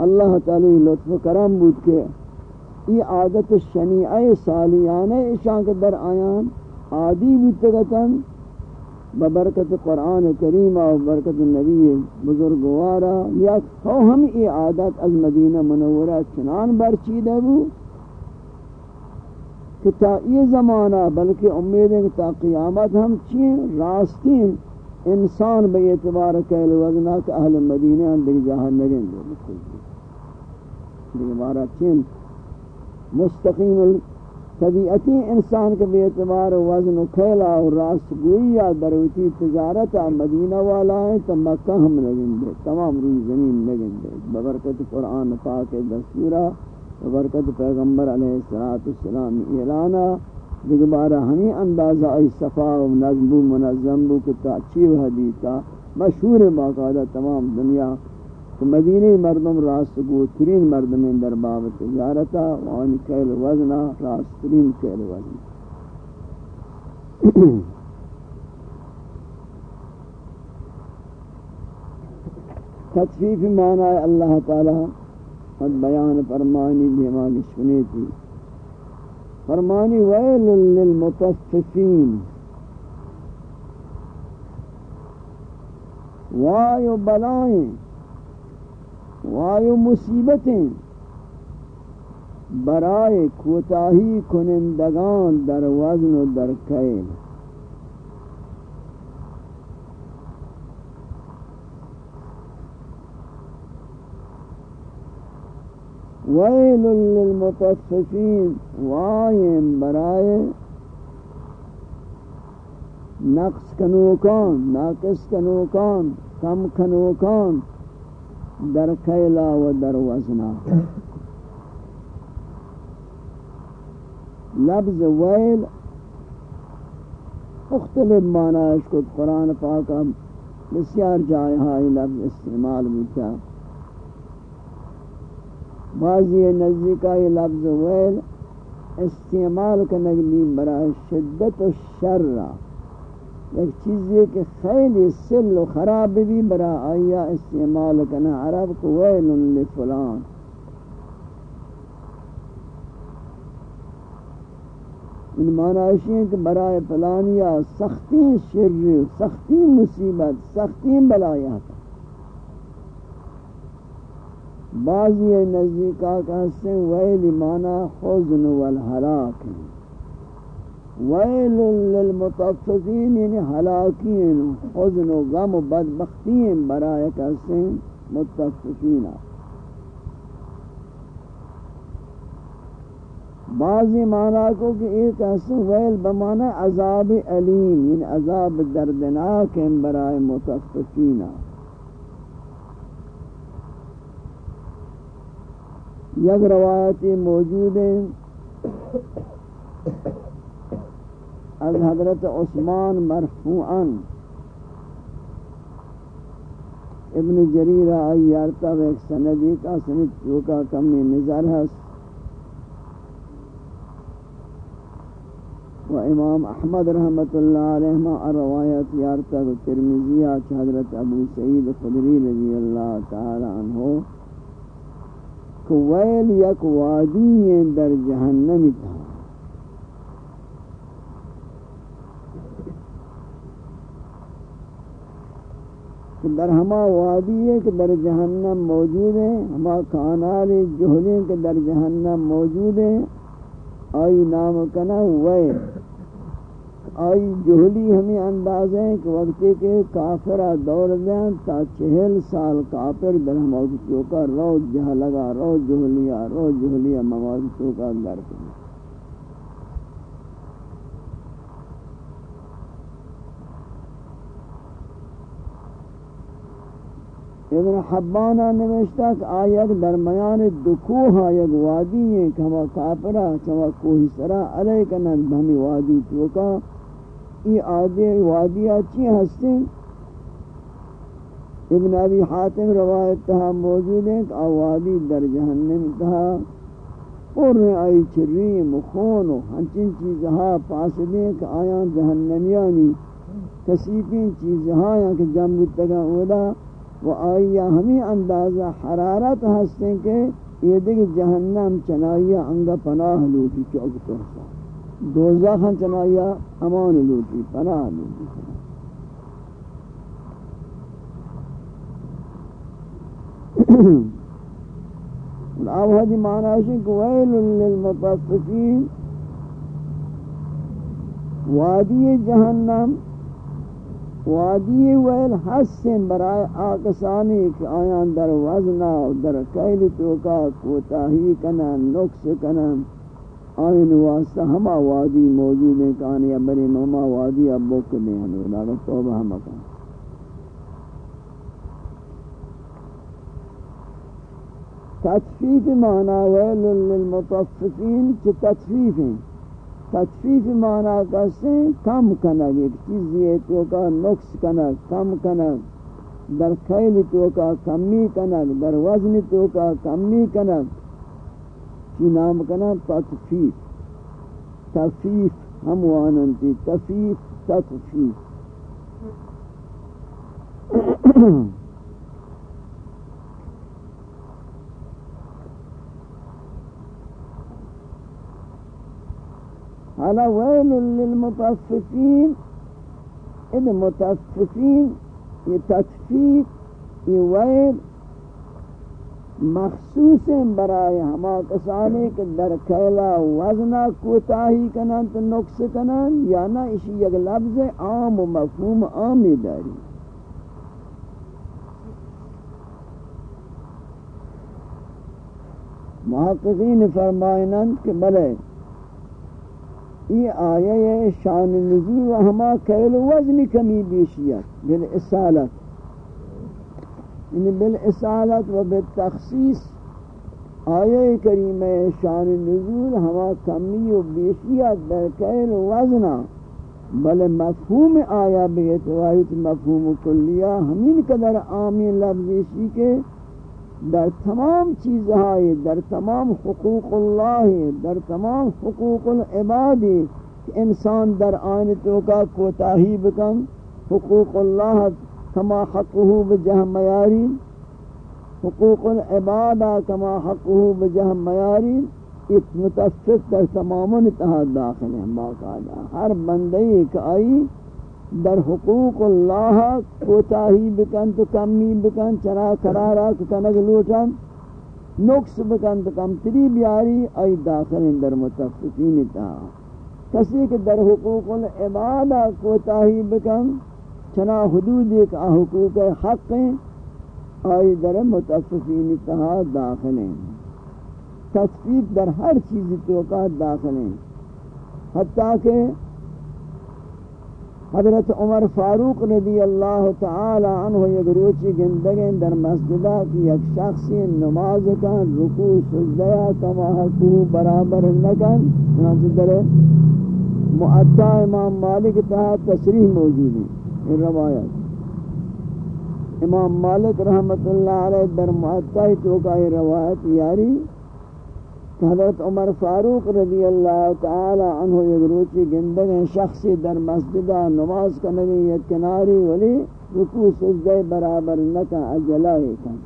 اللہ تعالی لطف کرم بود کہ یہ عادت شنیعہ سالیانہ اشان کے در آیان عادی بیتگتن ببرکت قرآن کریم و برکت نبی بزرگوارا یا خو ہم ای عادت از مدینہ منورہ چنان برچیدہ بو کہ تا یہ زمانہ بلکہ امید ہے کہ تا قیامت ہم چین راستین انسان بے اعتبار کہل کہ اہل مدینہ ہم دیکھ جہاں نگن دے دیکھ بارا چین مستقیم طبیعتی انسان کے بے اعتبار وزن و کھیلا و راست گوئی یا دروتی تجارت مدینہ والا ہے تو مکہ ہم لگن دے تمام روی زمین لگن دے ببرکت قرآن پاک دستورہ ببرکت پیغمبر علیہ السلام اعلانا دیکھ بارا ہمیں اندازہ ای صفا و نظم و منظم بو کتا اچھی حدیثہ، مشہور باقاعدہ تمام دنیا تو مدینی مردم راست گو ترین مردم در باب تجارتا وان کیل وزنا راست ترین کیل وزنا تطفیف معنی اللہ تعالی قد بیان فرمانی دیمانی سنی تھی فرمانی ویل للمطففین. وایو بلائیں وایو مصیبتیں۔ برائے کوتاہی کنندگان در وزن و در کیل ویل للمتصفین وائم برائے نقص کنوکان، ناقص کنوکان، کم کنوکان۔ در کیلا و در وزنا. لفظ ویل مختلف معنی کو قرآن پاک بسیار جائے ہائی لفظ استعمال ہوتا بعضی نزدیکہ یہ لفظ ویل استعمال کرنے برای شدت و شر ایک چیزی کہ خیلی سل و خراب بھی برا آیا استعمال کنا عرب کو ویل لفلان. ان معنی ہے کہ برائے فلانیا سختی شر، سختی مصیبت، سختی بلایا تھا بعضی نزدیکہ کہتے ہیں ویل معنی حزن والحلاک ہیں ویل للمطففین یعنی حلاکین، حزن و غم و بدبختین برای کسی متفقین بعضی معنی کو کہ ایک ایسے ویل بمعنی عذاب علیم یعنی عذاب دردناک برای متفقین یک روایتی موجود ہیں از حضرت عثمان مرفوعا. ابن جریر آئی یارتا و ایک سندی کا سند چوکا کمی نظر ہے و امام احمد رحمت اللہ علیہ روایت یارتا و ترمیزیہ حضرت ابو سعید خدری رضی اللہ تعالی عنہ کہ ویل یک وادی در جہنم تھا. کہ در ہما وادی ہے کہ در جہنم موجود ہیں ہما کانال جہلیں کہ در جہنم موجود ہیں آئی نام کنا وے آئی جہلی ہمیں انداز ہیں کہ وقتی کے کافرہ دور دیں تا چہل سال کافر در ہما کا رو جہاں لگا، رو جہلیہ رو جہلیہ مواد کا گر کریں ابن حبانہ نوشتا کہ آیت درمیان دکوہ آیت وادی ہیں کہ ہما کافرہ چوا کوہی سرا علیہ کنن بہمی وادی توکا۔ ای آدھے وادی آچی ہستے ابن ابی حاتم روایت تہا موجود ہیں کہ آوادی در جہنم تہا۔ اور میں آئی چری مخون و ہنچن چیزہا پاس دیں کہ آیان جہنمیانی کسیفین چیزہا یا کہ جمع تگا اولا۔ و آئی ہمیں اندازہ حرارت ہستے کہ یہ دیکھ جہنم چنائیہ انگا پناہ لوٹی چوک پہنسا دوزخ چنائیہ امان لوٹی، پناہ لوٹی۔ اب حدی معنی ہے کہ ویل للمطففین، وادی جہنم وادی ویل حسن برای آکسانی کہ آیان در وزنا و در کیل توکا کوتاہی کنن، نقص کنن. آئین واسطہ ہما وادی موجود ہیں کہانی ابری مہما وادی اب بک دیں ہمیں لاغا توبہ ہما کہاں تطفیف معنی ویل للمطففین چھ تطفیف ہیں تطفیف معنی کہتے ہیں کم کنگ، ایک چیز یہ تو کا نقص کنگ، کم کنگ، در خیل تو کا کمی کنگ، در وزن تو کا کمی کنگ کی نام کنا تطفیف. تطفیف ہم واننتی تطفیف تطفیف. حالا ویل للمطففین ان مطففین یہ تطفیق یہ ویل مخصوص برای ہما کسانی کہ در کھیلا وزنا کوتاہی کنن تو نقص کنن یا نہ اسی یک لفظ عام و مفہوم عامی داری محققین فرمائنن کہ بلے یہ آیہ شان نزول و ہما کیل وزن کمی بیشیت بالاسالت یعنی بالاسالت و بالتخصیص آیہ کریم شان نزول ہما کمی و بیشیت در کیل وزن. بل مفہوم آیا بیتوایت مفہوم کلیہ ہمین قدر آمین لفظیشی کے در تمام چیزهای، در تمام حقوق الله در تمام حقوق العباد کہ انسان در آئین تو کا کوتاہی بکن. حقوق اللہ کما حقه بجہ میاری. حقوق العباد کما حقه بجہ میاری. اس متفق در تمام اتحاد داخل ہیں، باقاعدہ. ہر بندے ایک آئی در حقوق اللہ کوتاہی بکن تو کمی بکن، چرا قرارا کنگ لوٹن، نقص بکن تو کم تری بیاری، ای داخل در متفقین تا۔ کسی کہ در حقوق العباد کوتاہی بکن، چنا حدود ایک حقوق حق آئی در متفقین تا داخل ہیں۔ تصفیق در ہر چیز توقع داخل ہیں۔ حتیٰ کہ حضرت عمر فاروق رضی اللہ تعالی عنہ یک روچی گندگیں در مسجدہ کی یک شخصی نماز کن، رکوع، سجدہ کما حقوق برابر نکن، چنانچہ در معطا امام مالک تحت تصریح موجود ہے ان روایت۔ امام مالک رحمت اللہ علیہ در معطا تو کا یہ روایت یاری۔ حضرت عمر فاروق رضی اللہ تعالی عنہ یک روچی گندگ شخصی در مسجدہ نماز کنگی، یک کناری ولی رکوع سجدہ برابر نکا اجلائی کن.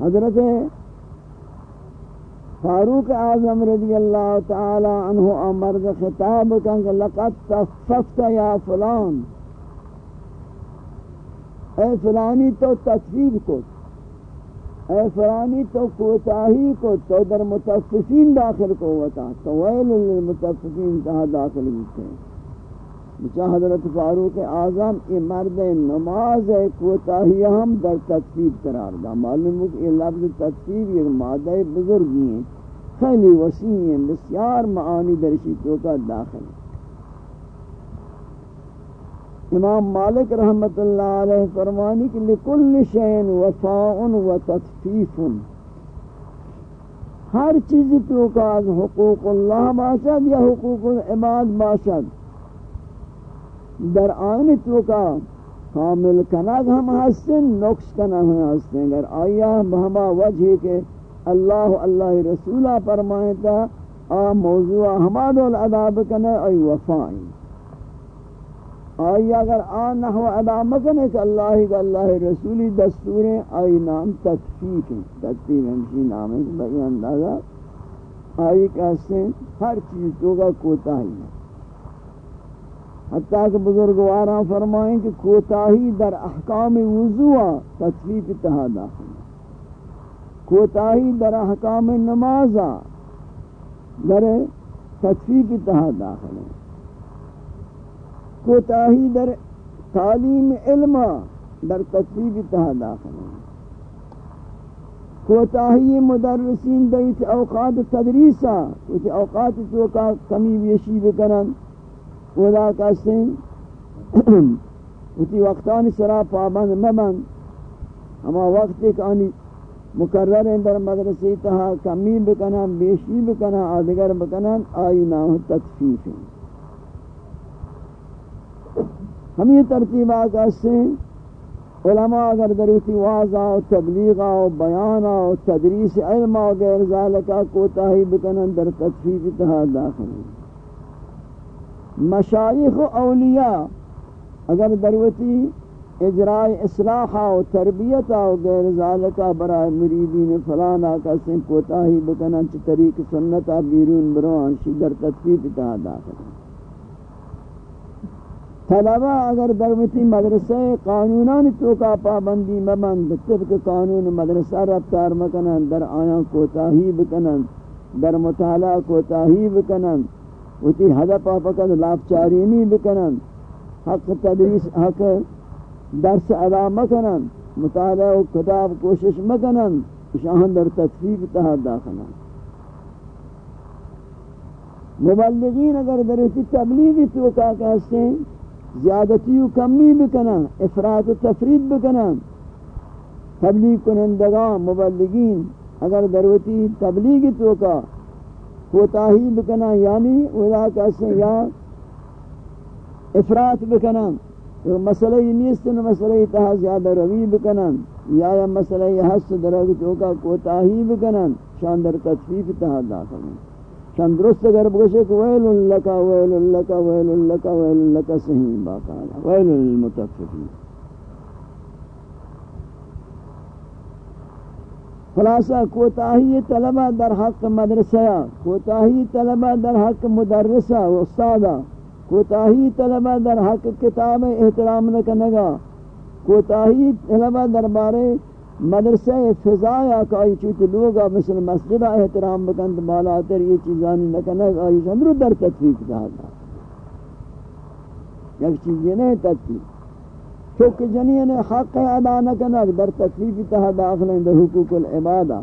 حضرت فاروق اعظم رضی اللہ تعالی عنہ امرد خطاب کن لقد تففت یا فلان. اے فلانی تو تصویر کو اے فلانی تو کوتاہی کو تو در متفقین داخل کو ہوتا تو ویل للمتفقین تہا داخل ہوتے ہیں۔ بچہ حضرت فاروق اعظم یہ مرد نماز کوتاہی ہم در تصویر قرار دا۔ معلوم ہے کہ یہ لفظ تصویر یہ مادہ بزرگی ہیں۔ خیلی وسیع ہیں، بسیار معانی درشی تو کا داخل ہے امام مالک رحمت اللہ علیہ فرمانی کہ لکل شین وفاء و تطفیف. ہر چیز تو کا از حقوق اللہ باشد یا حقوق العباد باشد. در آئین تو کا کامل کنگ ہم ہستن، نقص کنگ ہم ہستن. اگر آیا بہما وجہ کے اللہ اللہ رسولہ فرمائیتا آ موضوع ہما دول عذاب ای وفائیں آئی اگر آن نحو ادا مکنے کہ اللہ کا اللہ رسولی دستوریں، آئی نام تطفیق ہیں۔ تطفیق ہمشی نام ہے بھئی اندازہ۔ آئی کہتے ہیں، ہر چیز تو کا کوتا ہی ہے۔ حتیٰ کہ بزرگواراں فرمائیں کہ کوتاہی در احکام وضوع تطفیف تہا داخل کوتاہی در احکام نماز در تطفیف تہا داخل کوتاہی در تعلیم علم در تطفیف تہا داخل کوتاہی مدرسین دیت اوقات تدریسا اوقات تو کا کمی بیشی بکنن۔ ودا کسیں اتی وقتانی سرا پابند مبند۔ اما وقت ایک آنی مقرر ہیں در مدرسی تہا کمی بکنا بیشی بکنا آدگر بکنا آئی نام تطفیف ہیں۔ ہم یہ ترتیب آگا سے علماء اگر دروتی واضح و تبلیغ و بیان و تدریس علم و غیر ذالکہ کوتاہی بکنا در تطفیف تہا داخل مشایخ و اولیاء اگر دروتی اجراء اصلاح و تربیت و غیر ذالکہ برای مریدین فلانا کا کوتاہی بکنا چی طریق سنتا بیرون بروان شی در تطفیف تا داخل طلبہ اگر دروتی مدرسہ قانونان تو کا پابندی مبند، طبق قانون مدرسہ رفتار مکنن در آیاں کوتاہی بکنن در مطالعہ کوتاہی بکنن وتی ہدف فقط لافچارینی بکنن حق تدریس، حق درس ادا مکنن مطالعہ و کتاب کوشش مکنن شاہن در تطفیف تحت داخلن مبلغین اگر در اسی تبلیغی توقع کہستے ہیں زیادتی و کمی بکنن افراد و تفرید بکنن. تبلیغ کنندگان، مبلغین، اگر دروتی تبلیغی توقع کوتاہی بکنا یعنی ولا کیسے یا افراط بکنا مسئلہ یہ نیست نہ مسئلہ تہا زیادہ روی بکنا یا یا مسئلہ یہ حس درگ تو کا کوتاہی بکنا شان در تطفیف تہا داخل ہیں درست اگر بگوشے کہ ویل لکا ویل لکا ویل لکا ویل لکا صحیح باقالا ویل للمتففین. خلاصہ کوتاہی طلبہ در حق مدرسہ کوتاہی طلبہ در حق مدرسہ و استادہ کوتاہی طلبہ در حق کتاب احترام نکنگا کوتاہی طلبہ در بارے مدرسہ فضایا کائی چوت لوگا مثل مسجد احترام بکند بالا تر یہ چیزانی نکنگا یہ سندرو در تطفیق دادا یک چیز یہ نہیں تطفیق چونکہ جنین حق ادا نہ کنک در تکلیف تہ داخل در حقوق العبادہ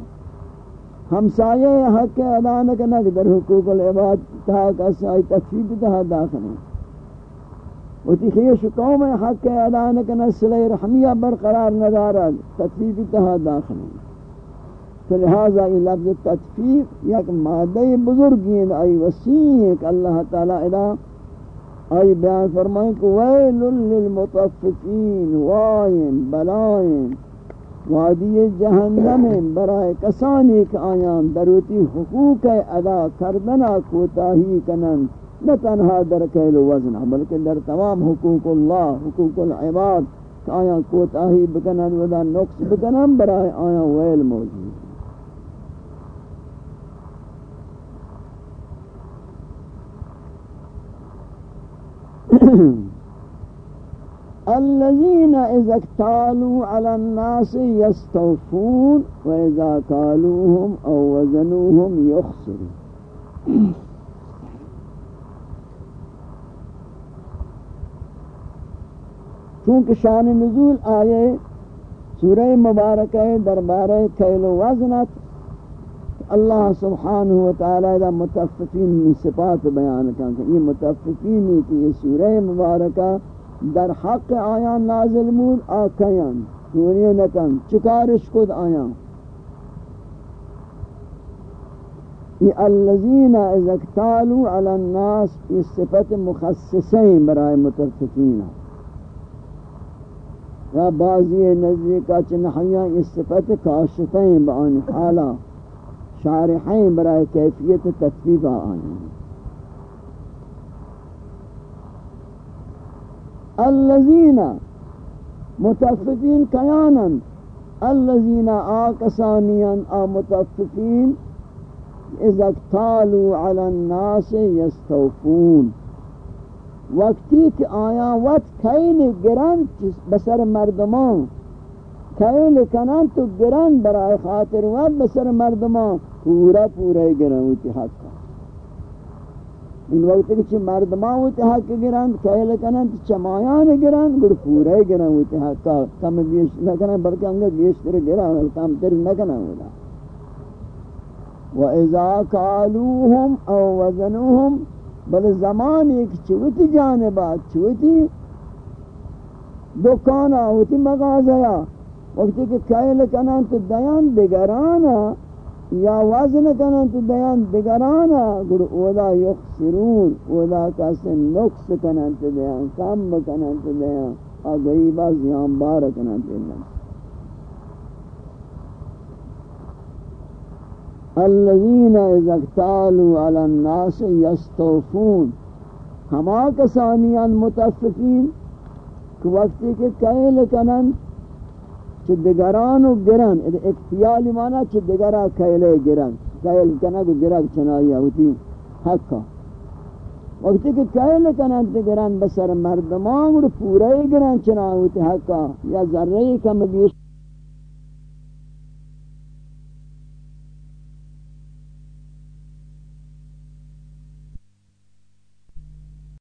ہمسایہ حق ادا نہ کنک در حقوق العباد تہ کس ای تکلیف تہ داخل و تی خیش قوم حق ادا نہ کنک صلہ رحمیہ برقرار نہ دارا تکلیف تہ داخل تو لہذا یہ لفظ تطفیق یک مادہ بزرگین، ای وسیع کہ اللہ تعالی ادا آئی بیان فرمائیں کہ ویل للمطففین، وائن، بلائن، وادی جہنم برائے کسانی کے آیان دروتی حقوق ادا کردنا کوتاہی کنن نہ تنہا در کہل وزنہ بلکہ در تمام حقوق اللہ حقوق العباد آیان کوتاہی بکنن ودا نقص بکنن برائے آیان ویل موجود الذين اذا اكتالوا على الناس يستوفون واذا كالوهم أو وزنوهم يخسرون چونکہ شان نزول آئے سورہ مبارکہ دربارہ کیل و وزنت۔ اللہ سبحانہ وتعالی دا متفقین من صفات بیان کرتا یہ متفقین ہے کہ یہ سورہ مبارکہ در حق آیان نازل مون آکیان چونی نکن چکارش کد آیان یہ الذین اذا اکتالوا علی الناس، یہ صفت مخصصین برای متفقین۔ ہیں یا بعضی نزدیکا چنحیاں یہ صفت کاشفین بآن حالا شارحین برای کیفیت تطبیق آئیں الذین متفقین کیانا الذین آکسانیان آ متفقین اذا اکتالوا علی الناس یستوفون. وقتی کہ آیا وقت کھیل گرن بسر مردمان کھیل کنن تو گرن برای خاطر وقت بسر مردمان، پورا پورا گرن ہوتی حق ان وقت کہ مردمان ہوتی حق گرن کھیل کنن تو چمایان گرن گر پورا گرن ہوتی حق کم بیش نکنن بلکہ انگا بیشتر گرن کم تر نکنن ہوتا وَإِذَا كَالُوهُمْ أَوْ وَزَنُوهُمْ بل زمان ایک چوتی جانبات چوتی دکانا ہوتی مغازیا وقتی کہ کائل کنن تو دیان دگرانا یا وزن کنن تو دیان دگرانا گر اولا یخسرون، اولا کسی نقص کنن تو دیان، کم کنن تو دیان آگئی باز یہاں بار کنن تو دیان۔ الذين إذا اكتالوا على الناس يستوفون. ہما کسانیان متفقین کہ وقتی کہ کہل کنن چھ دگران و گرن. اکتیالی مانا چھ دگرہ کہلے گرن. کہل کنن کو گرک چنائی ہوتی حقا. وقتی کہ کہل کنن دگران بسر مردمان اور پورے گرن چنائی ہوتی حقا. یا ذرہی کم بیش.